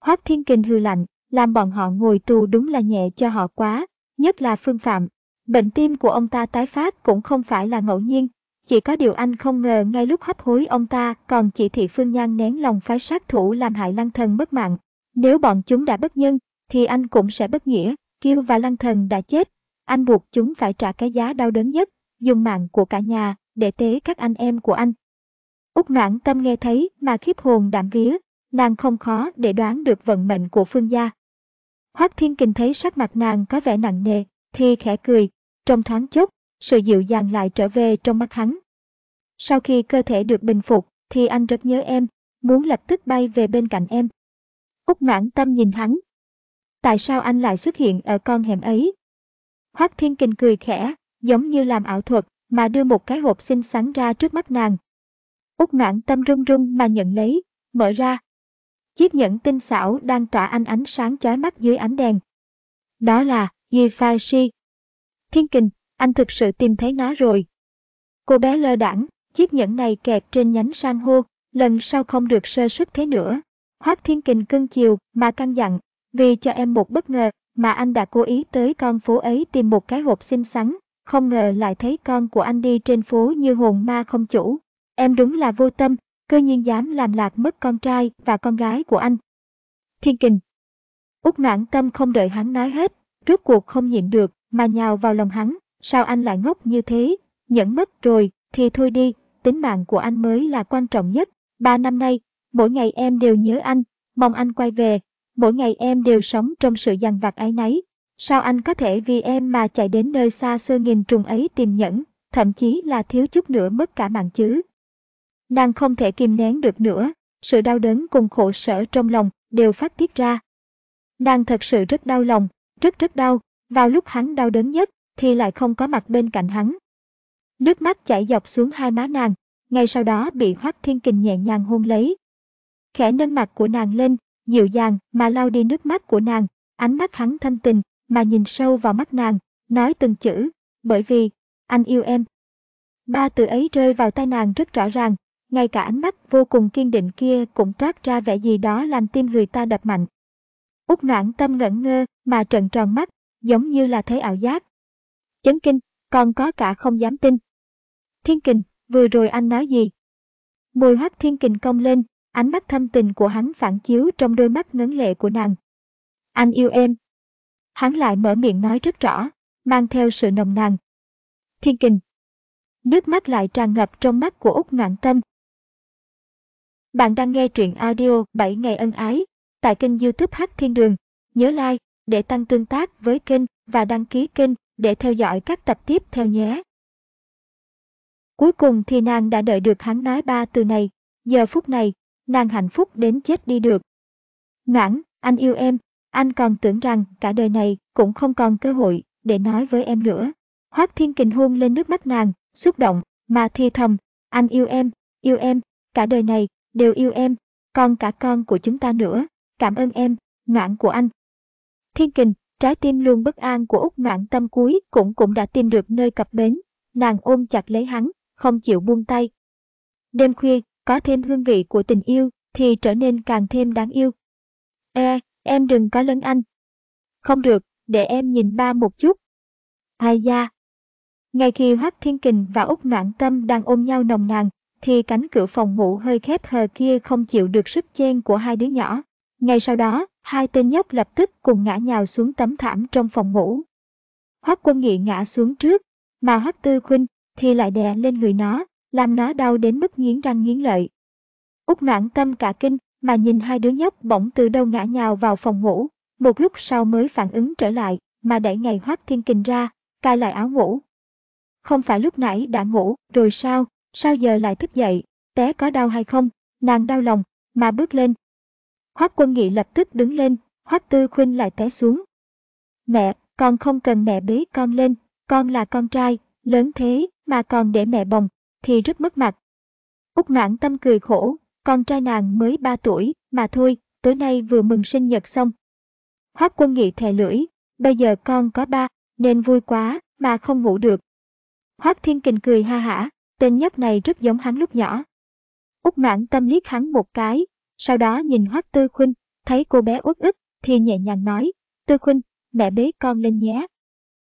Hoác Thiên Kình hư lạnh, làm bọn họ ngồi tù đúng là nhẹ cho họ quá, nhất là Phương Phạm. Bệnh tim của ông ta tái phát cũng không phải là ngẫu nhiên, chỉ có điều anh không ngờ ngay lúc hấp hối ông ta còn chỉ thị Phương Nhan nén lòng phái sát thủ làm hại Lăng Thần mất mạng. Nếu bọn chúng đã bất nhân, thì anh cũng sẽ bất nghĩa, Kiêu và Lăng Thần đã chết. Anh buộc chúng phải trả cái giá đau đớn nhất, dùng mạng của cả nhà để tế các anh em của anh. Úc noãn tâm nghe thấy mà khiếp hồn đạm vía, nàng không khó để đoán được vận mệnh của Phương gia. Hoác Thiên Kình thấy sắc mặt nàng có vẻ nặng nề, thì khẽ cười, trong thoáng chốc, sự dịu dàng lại trở về trong mắt hắn. Sau khi cơ thể được bình phục, thì anh rất nhớ em, muốn lập tức bay về bên cạnh em. Úc noãn tâm nhìn hắn. Tại sao anh lại xuất hiện ở con hẻm ấy? Hoác Thiên Kình cười khẽ, giống như làm ảo thuật, mà đưa một cái hộp xinh xắn ra trước mắt nàng. Úc noãn tâm run run mà nhận lấy, mở ra. Chiếc nhẫn tinh xảo đang tỏa ánh ánh sáng chói mắt dưới ánh đèn. Đó là Yi Si. Thiên Kình, anh thực sự tìm thấy nó rồi. Cô bé lơ đãng, chiếc nhẫn này kẹp trên nhánh san hô, lần sau không được sơ suất thế nữa. Hoác Thiên Kình cưng chiều mà căn dặn, vì cho em một bất ngờ mà anh đã cố ý tới con phố ấy tìm một cái hộp xinh xắn, không ngờ lại thấy con của anh đi trên phố như hồn ma không chủ. Em đúng là vô tâm, cơ nhiên dám làm lạc mất con trai và con gái của anh. Thiên Kình Úc noãn tâm không đợi hắn nói hết, rốt cuộc không nhịn được mà nhào vào lòng hắn, sao anh lại ngốc như thế, nhẫn mất rồi, thì thôi đi, tính mạng của anh mới là quan trọng nhất. Ba năm nay, mỗi ngày em đều nhớ anh, mong anh quay về, mỗi ngày em đều sống trong sự dằn vặt ấy nấy. Sao anh có thể vì em mà chạy đến nơi xa xưa nghìn trùng ấy tìm nhẫn, thậm chí là thiếu chút nữa mất cả mạng chứ? Nàng không thể kìm nén được nữa, sự đau đớn cùng khổ sở trong lòng đều phát tiết ra. Nàng thật sự rất đau lòng, rất rất đau, vào lúc hắn đau đớn nhất thì lại không có mặt bên cạnh hắn. Nước mắt chảy dọc xuống hai má nàng, ngay sau đó bị Hoắc Thiên Kình nhẹ nhàng hôn lấy. Khẽ nâng mặt của nàng lên, dịu dàng mà lau đi nước mắt của nàng, ánh mắt hắn thâm tình mà nhìn sâu vào mắt nàng, nói từng chữ, bởi vì, anh yêu em. Ba từ ấy rơi vào tai nàng rất rõ ràng, ngay cả ánh mắt vô cùng kiên định kia cũng toát ra vẻ gì đó làm tim người ta đập mạnh. Út noãn tâm ngẩn ngơ mà trợn tròn mắt, giống như là thấy ảo giác. Chấn kinh, còn có cả không dám tin. Thiên kình, vừa rồi anh nói gì? Môi hắc thiên kình cong lên, ánh mắt thâm tình của hắn phản chiếu trong đôi mắt ngấn lệ của nàng. Anh yêu em. Hắn lại mở miệng nói rất rõ, mang theo sự nồng nàn. Thiên kình. Nước mắt lại tràn ngập trong mắt của Úc Noãn Tâm, bạn đang nghe truyện audio 7 ngày ân ái tại kênh youtube Hát Thiên Đường. Nhớ like để tăng tương tác với kênh và đăng ký kênh để theo dõi các tập tiếp theo nhé. Cuối cùng thì nàng đã đợi được hắn nói ba từ này. Giờ phút này, nàng hạnh phúc đến chết đi được. Noãn, anh yêu em, anh còn tưởng rằng cả đời này cũng không còn cơ hội để nói với em nữa. Hoác Thiên Kình hôn lên nước mắt nàng, xúc động, mà thi thầm, anh yêu em, yêu em, cả đời này đều yêu em, còn cả con của chúng ta nữa. Cảm ơn em, noãn của anh. Thiên kình, trái tim luôn bất an của Úc noãn tâm cuối cũng cũng đã tìm được nơi cập bến. Nàng ôm chặt lấy hắn, không chịu buông tay. Đêm khuya, có thêm hương vị của tình yêu, thì trở nên càng thêm đáng yêu. Ê, em đừng có lấn anh. Không được, để em nhìn ba một chút. Ai da. Ngay khi Hoắc Thiên Kình và Úc Noãn Tâm đang ôm nhau nồng nàn, thì cánh cửa phòng ngủ hơi khép hờ kia không chịu được sức chen của hai đứa nhỏ. Ngay sau đó, hai tên nhóc lập tức cùng ngã nhào xuống tấm thảm trong phòng ngủ. Hoắc quân nghị ngã xuống trước, mà Hoắc tư khuynh thì lại đè lên người nó, làm nó đau đến mức nghiến răng nghiến lợi. Úc noãn tâm cả kinh mà nhìn hai đứa nhóc bỗng từ đâu ngã nhào vào phòng ngủ, một lúc sau mới phản ứng trở lại mà đẩy ngày hoác thiên kình ra, cài lại áo ngủ. Không phải lúc nãy đã ngủ rồi sao, sao giờ lại thức dậy, té có đau hay không, nàng đau lòng, mà bước lên. Hoác quân nghị lập tức đứng lên, Hoác tư khuynh lại té xuống. Mẹ, con không cần mẹ bế con lên, con là con trai, lớn thế mà còn để mẹ bồng, thì rất mất mặt. Úc noãn tâm cười khổ, con trai nàng mới 3 tuổi, mà thôi, tối nay vừa mừng sinh nhật xong. Hoác quân nghị thè lưỡi, bây giờ con có ba, nên vui quá, mà không ngủ được. Hoác thiên kình cười ha hả, tên nhóc này rất giống hắn lúc nhỏ. Úc noãn tâm liếc hắn một cái, sau đó nhìn Hoác Tư Khuynh, thấy cô bé uất ức, thì nhẹ nhàng nói, Tư Khuynh, mẹ bế con lên nhé.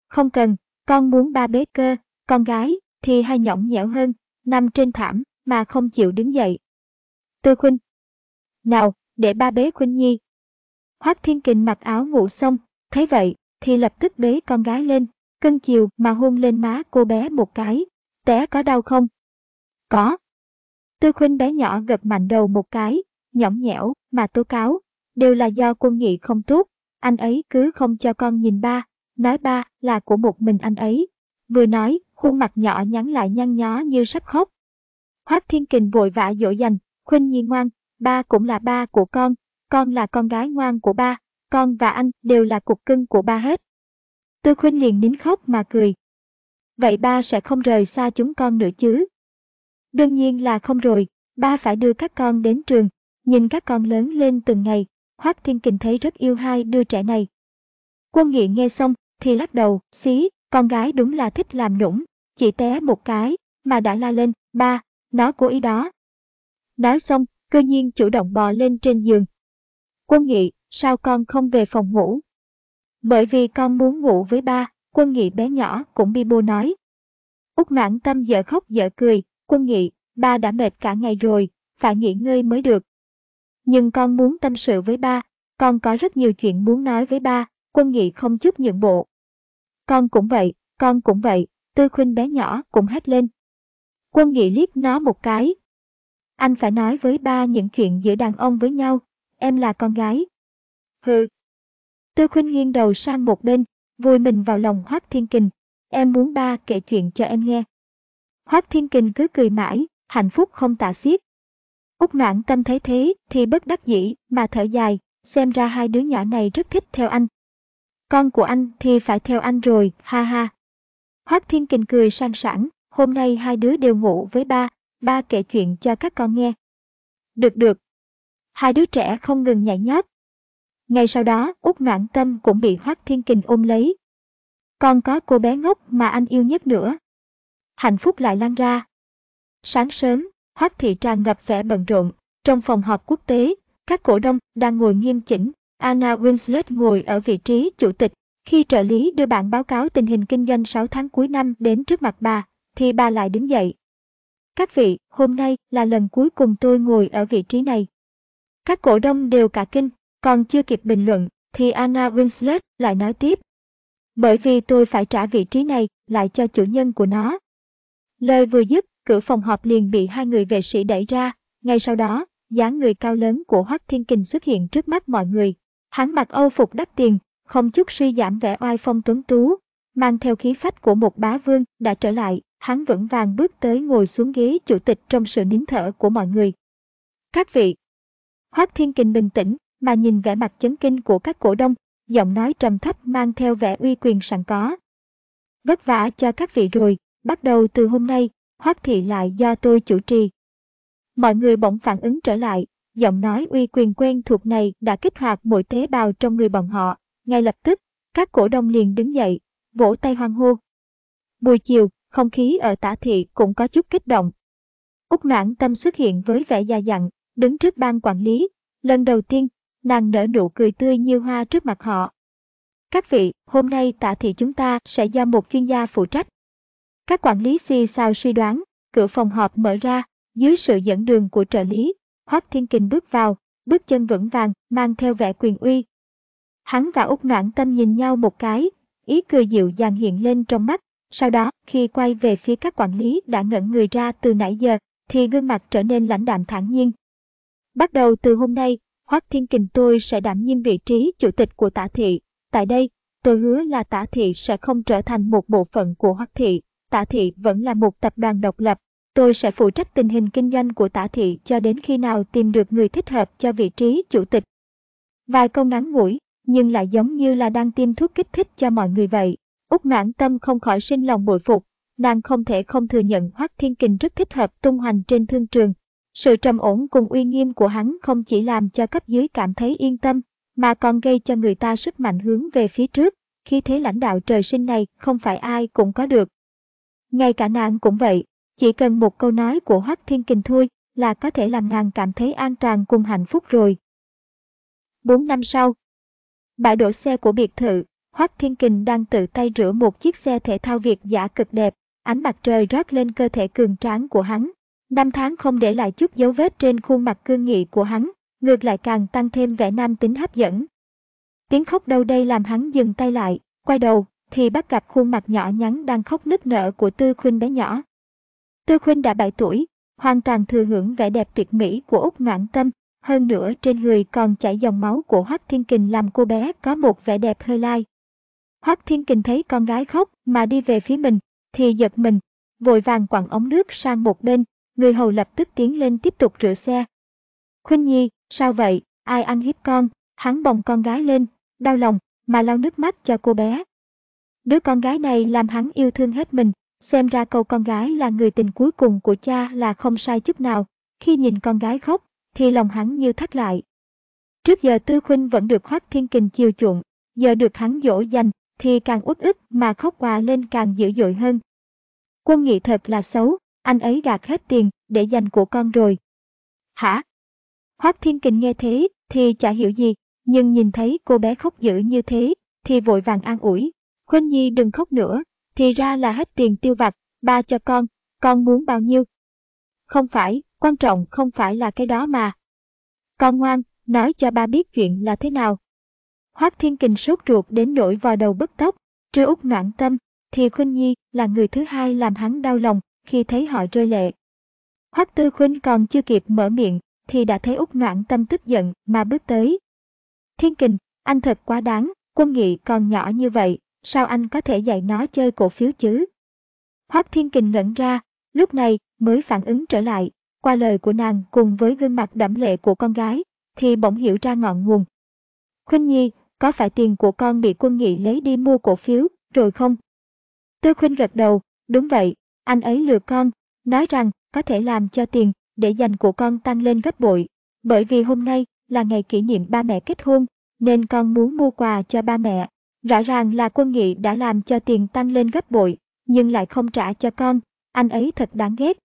Không cần, con muốn ba bế cơ, con gái thì hay nhõng nhẽo hơn, nằm trên thảm mà không chịu đứng dậy. Tư Khuynh. Nào, để ba bế Khuynh Nhi. Hoác Thiên Kình mặc áo ngủ xong, thấy vậy thì lập tức bế con gái lên, cân chiều mà hôn lên má cô bé một cái. Té có đau không? Có. Tư Khuynh bé nhỏ gật mạnh đầu một cái, nhõng nhẽo mà tố cáo, đều là do quân nghị không tốt, anh ấy cứ không cho con nhìn ba, nói ba là của một mình anh ấy. Vừa nói, khuôn mặt nhỏ nhắn lại nhăn nhó như sắp khóc. Hoác Thiên Kình vội vã dỗ dành, Khuynh Nhi ngoan, ba cũng là ba của con, con là con gái ngoan của ba, con và anh đều là cục cưng của ba hết. Tư Khuynh liền nín khóc mà cười. Vậy ba sẽ không rời xa chúng con nữa chứ? Đương nhiên là không rồi, ba phải đưa các con đến trường, nhìn các con lớn lên từng ngày, Hoác Thiên Kình thấy rất yêu hai đứa trẻ này. Quân Nghị nghe xong thì lắc đầu, xí, con gái đúng là thích làm nũng, chỉ té một cái mà đã la lên, ba, nó cố ý đó. Nói xong, cơ nhiên chủ động bò lên trên giường. Quân Nghị, sao con không về phòng ngủ? Bởi vì con muốn ngủ với ba, quân Nghị bé nhỏ cũng bi bô nói. Úc noãn tâm dở khóc dở cười, quân Nghị, ba đã mệt cả ngày rồi, phải nghỉ ngơi mới được. Nhưng con muốn tâm sự với ba, con có rất nhiều chuyện muốn nói với ba, quân nghị không chút nhượng bộ. Con cũng vậy, con cũng vậy, tư khuynh bé nhỏ cũng hét lên. Quân nghị liếc nó một cái. Anh phải nói với ba những chuyện giữa đàn ông với nhau, em là con gái. Hừ. Tư khuynh nghiêng đầu sang một bên, vui mình vào lòng Hoác Thiên Kình. Em muốn ba kể chuyện cho em nghe. Hoác Thiên Kình cứ cười mãi, hạnh phúc không tả xiết. Úc noãn tâm thấy thế thì bất đắc dĩ mà thở dài, xem ra hai đứa nhỏ này rất thích theo anh. Con của anh thì phải theo anh rồi, ha ha. Hoác Thiên Kình cười sang sảng, hôm nay hai đứa đều ngủ với ba, ba kể chuyện cho các con nghe. Được được. Hai đứa trẻ không ngừng nhảy nhót. Ngay sau đó, Út Noãn Tâm cũng bị Hoác Thiên Kình ôm lấy. Còn có cô bé ngốc mà anh yêu nhất nữa. Hạnh phúc lại lan ra. Sáng sớm, Hoắc thị tràn ngập vẻ bận rộn. Trong phòng họp quốc tế, các cổ đông đang ngồi nghiêm chỉnh. Anna Winslet ngồi ở vị trí chủ tịch. Khi trợ lý đưa bản báo cáo tình hình kinh doanh 6 tháng cuối năm đến trước mặt bà, thì bà lại đứng dậy. Các vị, hôm nay là lần cuối cùng tôi ngồi ở vị trí này. Các cổ đông đều cả kinh, còn chưa kịp bình luận, thì Anna Winslet lại nói tiếp. Bởi vì tôi phải trả vị trí này lại cho chủ nhân của nó. Lời vừa dứt, cửa phòng họp liền bị hai người vệ sĩ đẩy ra. Ngay sau đó, dáng người cao lớn của Hoắc Thiên Kình xuất hiện trước mắt mọi người. Hắn mặc âu phục đắt tiền, không chút suy giảm vẻ oai phong tuấn tú, mang theo khí phách của một bá vương đã trở lại, hắn vững vàng bước tới ngồi xuống ghế chủ tịch trong sự nín thở của mọi người. Các vị, Hoắc Thiên Kình bình tĩnh mà nhìn vẻ mặt chấn kinh của các cổ đông, giọng nói trầm thấp mang theo vẻ uy quyền sẵn có. Vất vả cho các vị rồi, bắt đầu từ hôm nay, Hoắc thị lại do tôi chủ trì. Mọi người bỗng phản ứng trở lại, giọng nói uy quyền quen thuộc này đã kích hoạt mỗi tế bào trong người bọn họ. Ngay lập tức, các cổ đông liền đứng dậy, vỗ tay hoan hô. Buổi chiều, không khí ở tả thị cũng có chút kích động. Úc noãn tâm xuất hiện với vẻ già dặn, đứng trước ban quản lý. Lần đầu tiên, nàng nở nụ cười tươi như hoa trước mặt họ. Các vị, hôm nay tả thị chúng ta sẽ do một chuyên gia phụ trách. Các quản lý xì xào suy đoán, cửa phòng họp mở ra, dưới sự dẫn đường của trợ lý, Hoác Thiên Kình bước vào, bước chân vững vàng, mang theo vẻ quyền uy. Hắn và Úc Noãn Tâm nhìn nhau một cái, ý cười dịu dàng hiện lên trong mắt, sau đó, khi quay về phía các quản lý đã ngẩn người ra từ nãy giờ, thì gương mặt trở nên lãnh đạm thản nhiên. Bắt đầu từ hôm nay, Hoác Thiên Kình tôi sẽ đảm nhiệm vị trí chủ tịch của tả thị. Tại đây, tôi hứa là tả thị sẽ không trở thành một bộ phận của Hoác thị, Tả Thị vẫn là một tập đoàn độc lập. Tôi sẽ phụ trách tình hình kinh doanh của Tả Thị cho đến khi nào tìm được người thích hợp cho vị trí chủ tịch. Vài câu ngắn ngủi, nhưng lại giống như là đang tiêm thuốc kích thích cho mọi người vậy. Úc mãn tâm không khỏi sinh lòng bội phục, nàng không thể không thừa nhận Hoắc Thiên Kình rất thích hợp tung hoành trên thương trường. Sự trầm ổn cùng uy nghiêm của hắn không chỉ làm cho cấp dưới cảm thấy yên tâm, mà còn gây cho người ta sức mạnh hướng về phía trước, khi thế lãnh đạo trời sinh này không phải ai cũng có được. Ngay cả nàng cũng vậy, chỉ cần một câu nói của Hoắc Thiên Kình thôi là có thể làm nàng cảm thấy an toàn cùng hạnh phúc rồi. 4 năm sau, bãi đổ xe của biệt thự, Hoắc Thiên Kình đang tự tay rửa một chiếc xe thể thao Việt giả cực đẹp, ánh mặt trời rót lên cơ thể cường tráng của hắn. Năm tháng không để lại chút dấu vết trên khuôn mặt cương nghị của hắn, ngược lại càng tăng thêm vẻ nam tính hấp dẫn. Tiếng khóc đâu đây làm hắn dừng tay lại, quay đầu, thì bắt gặp khuôn mặt nhỏ nhắn đang khóc nức nở của Tư Khuynh bé nhỏ. Tư Khuynh đã 7 tuổi, hoàn toàn thừa hưởng vẻ đẹp tuyệt mỹ của Úc Noãn Tâm, hơn nữa trên người còn chảy dòng máu của Hoắc Thiên Kình làm cô bé có một vẻ đẹp hơi lai. Hoắc Thiên Kình thấy con gái khóc mà đi về phía mình, thì giật mình, vội vàng quẳng ống nước sang một bên, người hầu lập tức tiến lên tiếp tục rửa xe. Khuynh Nhi, sao vậy, ai ăn hiếp con, hắn bồng con gái lên, đau lòng, mà lau nước mắt cho cô bé. Đứa con gái này làm hắn yêu thương hết mình, xem ra câu con gái là người tình cuối cùng của cha là không sai chút nào, khi nhìn con gái khóc, thì lòng hắn như thắt lại. Trước giờ Tư Khuynh vẫn được Hoắc Thiên Kình chiều chuộng, giờ được hắn dỗ dành, thì càng uất ức mà khóc quà lên càng dữ dội hơn. Quân nghị thật là xấu, anh ấy gạt hết tiền để dành của con rồi. Hả? Hoác Thiên Kình nghe thế thì chả hiểu gì, nhưng nhìn thấy cô bé khóc dữ như thế thì vội vàng an ủi. Khuynh Nhi đừng khóc nữa, thì ra là hết tiền tiêu vặt, ba cho con, con muốn bao nhiêu? Không phải, quan trọng không phải là cái đó mà. Con ngoan, nói cho ba biết chuyện là thế nào. Hoác Thiên Kình sốt ruột đến nỗi vò đầu bứt tóc, trưa út noạn tâm, thì Khuynh Nhi là người thứ hai làm hắn đau lòng khi thấy họ rơi lệ. Hoắc Tư Khuynh còn chưa kịp mở miệng thì đã thấy út noãn tâm tức giận mà bước tới. Thiên Kình, anh thật quá đáng, quân nghị còn nhỏ như vậy, sao anh có thể dạy nó chơi cổ phiếu chứ? Hoắc Thiên Kình ngẩn ra, lúc này mới phản ứng trở lại, qua lời của nàng cùng với gương mặt đẫm lệ của con gái, thì bỗng hiểu ra ngọn nguồn. Khuynh Nhi, có phải tiền của con bị quân nghị lấy đi mua cổ phiếu, rồi không? Tư Khuynh gật đầu, đúng vậy, anh ấy lừa con, nói rằng có thể làm cho tiền để dành của con tăng lên gấp bội. Bởi vì hôm nay là ngày kỷ niệm ba mẹ kết hôn, nên con muốn mua quà cho ba mẹ. Rõ ràng là quân nghị đã làm cho tiền tăng lên gấp bội, nhưng lại không trả cho con, anh ấy thật đáng ghét.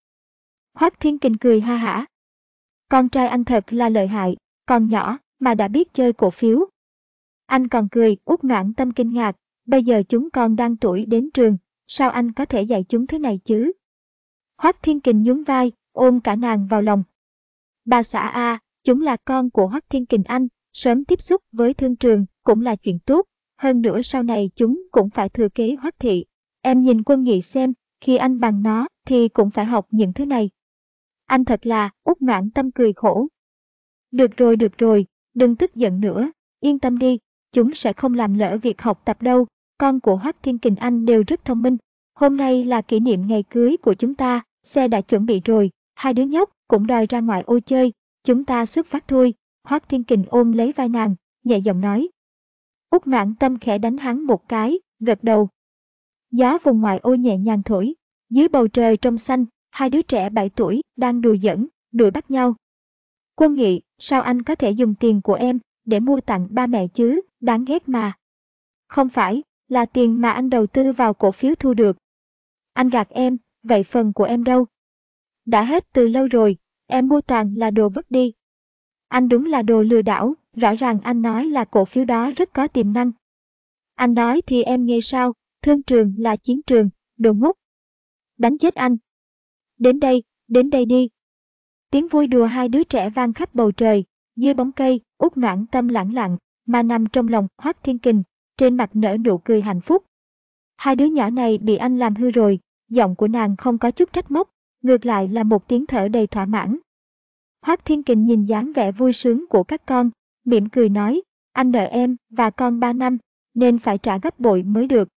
Hoác Thiên Kình cười ha hả. Con trai anh thật là lợi hại, còn nhỏ mà đã biết chơi cổ phiếu. Anh còn cười, út noãn tâm kinh ngạc, bây giờ chúng con đang tuổi đến trường, sao anh có thể dạy chúng thế này chứ? Hoác Thiên Kình nhún vai, ôm cả nàng vào lòng. Bà xã A, chúng là con của Hoác Thiên Kình Anh, sớm tiếp xúc với thương trường cũng là chuyện tốt, hơn nữa sau này chúng cũng phải thừa kế Hoác Thị. Em nhìn quân nghị xem, khi anh bằng nó thì cũng phải học những thứ này. Anh thật là, út noãn tâm cười khổ. Được rồi được rồi, đừng tức giận nữa, yên tâm đi, chúng sẽ không làm lỡ việc học tập đâu, con của Hoắc Thiên Kình Anh đều rất thông minh. Hôm nay là kỷ niệm ngày cưới của chúng ta, xe đã chuẩn bị rồi, hai đứa nhóc cũng đòi ra ngoài ô chơi, chúng ta xuất phát thôi. Hoắc Thiên Kình ôm lấy vai nàng, nhẹ giọng nói. Úc noãn tâm khẽ đánh hắn một cái, gật đầu. Gió vùng ngoài ô nhẹ nhàng thổi, dưới bầu trời trong xanh, hai đứa trẻ 7 tuổi đang đùa giỡn, đuổi bắt nhau. Quân nghị, sao anh có thể dùng tiền của em để mua tặng ba mẹ chứ, đáng ghét mà. Không phải, là tiền mà anh đầu tư vào cổ phiếu thu được. Anh gạt em, vậy phần của em đâu? Đã hết từ lâu rồi, em mua toàn là đồ vứt đi. Anh đúng là đồ lừa đảo, rõ ràng anh nói là cổ phiếu đó rất có tiềm năng. Anh nói thì em nghe sao, thương trường là chiến trường, đồ ngốc. Đánh chết anh. Đến đây, đến đây đi. Tiếng vui đùa hai đứa trẻ vang khắp bầu trời, dưới bóng cây, út noãn tâm lãng lặng, mà nằm trong lòng Hoác Thiên Kình, trên mặt nở nụ cười hạnh phúc. Hai đứa nhỏ này bị anh làm hư rồi, giọng của nàng không có chút trách móc, ngược lại là một tiếng thở đầy thỏa mãn. Hoác Thiên Kình nhìn dáng vẻ vui sướng của các con, mỉm cười nói, anh nợ em và con ba năm, nên phải trả gấp bội mới được.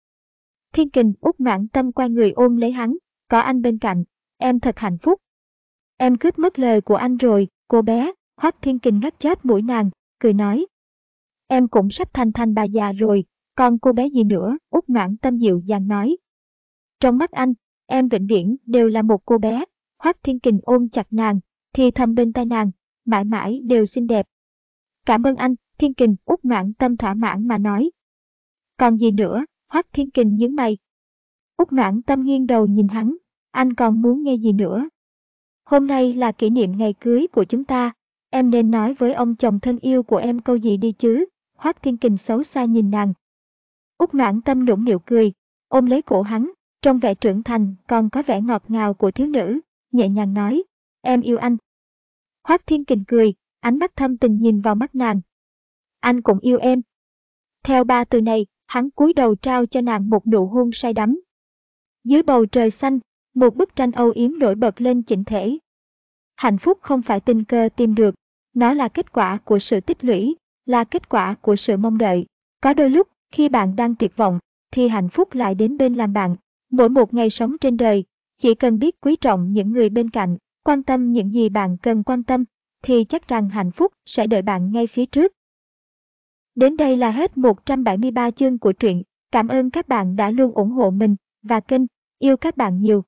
Thiên Kình út noãn tâm quay người ôm lấy hắn, có anh bên cạnh, em thật hạnh phúc. Em cướp mất lời của anh rồi, cô bé, Hoác Thiên Kình ngắt chát mũi nàng, cười nói. Em cũng sắp thành thành bà già rồi, còn cô bé gì nữa, út ngoãn tâm dịu dàng nói. Trong mắt anh, em vĩnh viễn đều là một cô bé. Hoác Thiên Kình ôm chặt nàng, thì thầm bên tai nàng, mãi mãi đều xinh đẹp. Cảm ơn anh, Thiên Kình út ngoãn tâm thỏa mãn mà nói. Còn gì nữa, Hoác Thiên Kình nhướng mày. Út ngoãn tâm nghiêng đầu nhìn hắn, anh còn muốn nghe gì nữa? Hôm nay là kỷ niệm ngày cưới của chúng ta, em nên nói với ông chồng thân yêu của em câu gì đi chứ? Hoác Thiên Kình xấu xa nhìn nàng. Út noãn tâm nũng nịu cười, ôm lấy cổ hắn, trong vẻ trưởng thành còn có vẻ ngọt ngào của thiếu nữ, nhẹ nhàng nói, em yêu anh. Hoác Thiên Kình cười, ánh mắt thâm tình nhìn vào mắt nàng. Anh cũng yêu em. Theo ba từ này, hắn cúi đầu trao cho nàng một nụ hôn say đắm. Dưới bầu trời xanh, một bức tranh âu yếm nổi bật lên chỉnh thể. Hạnh phúc không phải tình cờ tìm được, nó là kết quả của sự tích lũy, là kết quả của sự mong đợi. Có đôi lúc, khi bạn đang tuyệt vọng, thì hạnh phúc lại đến bên làm bạn. Mỗi một ngày sống trên đời, chỉ cần biết quý trọng những người bên cạnh, quan tâm những gì bạn cần quan tâm, thì chắc rằng hạnh phúc sẽ đợi bạn ngay phía trước. Đến đây là hết 173 chương của truyện. Cảm ơn các bạn đã luôn ủng hộ mình và kênh. Yêu các bạn nhiều.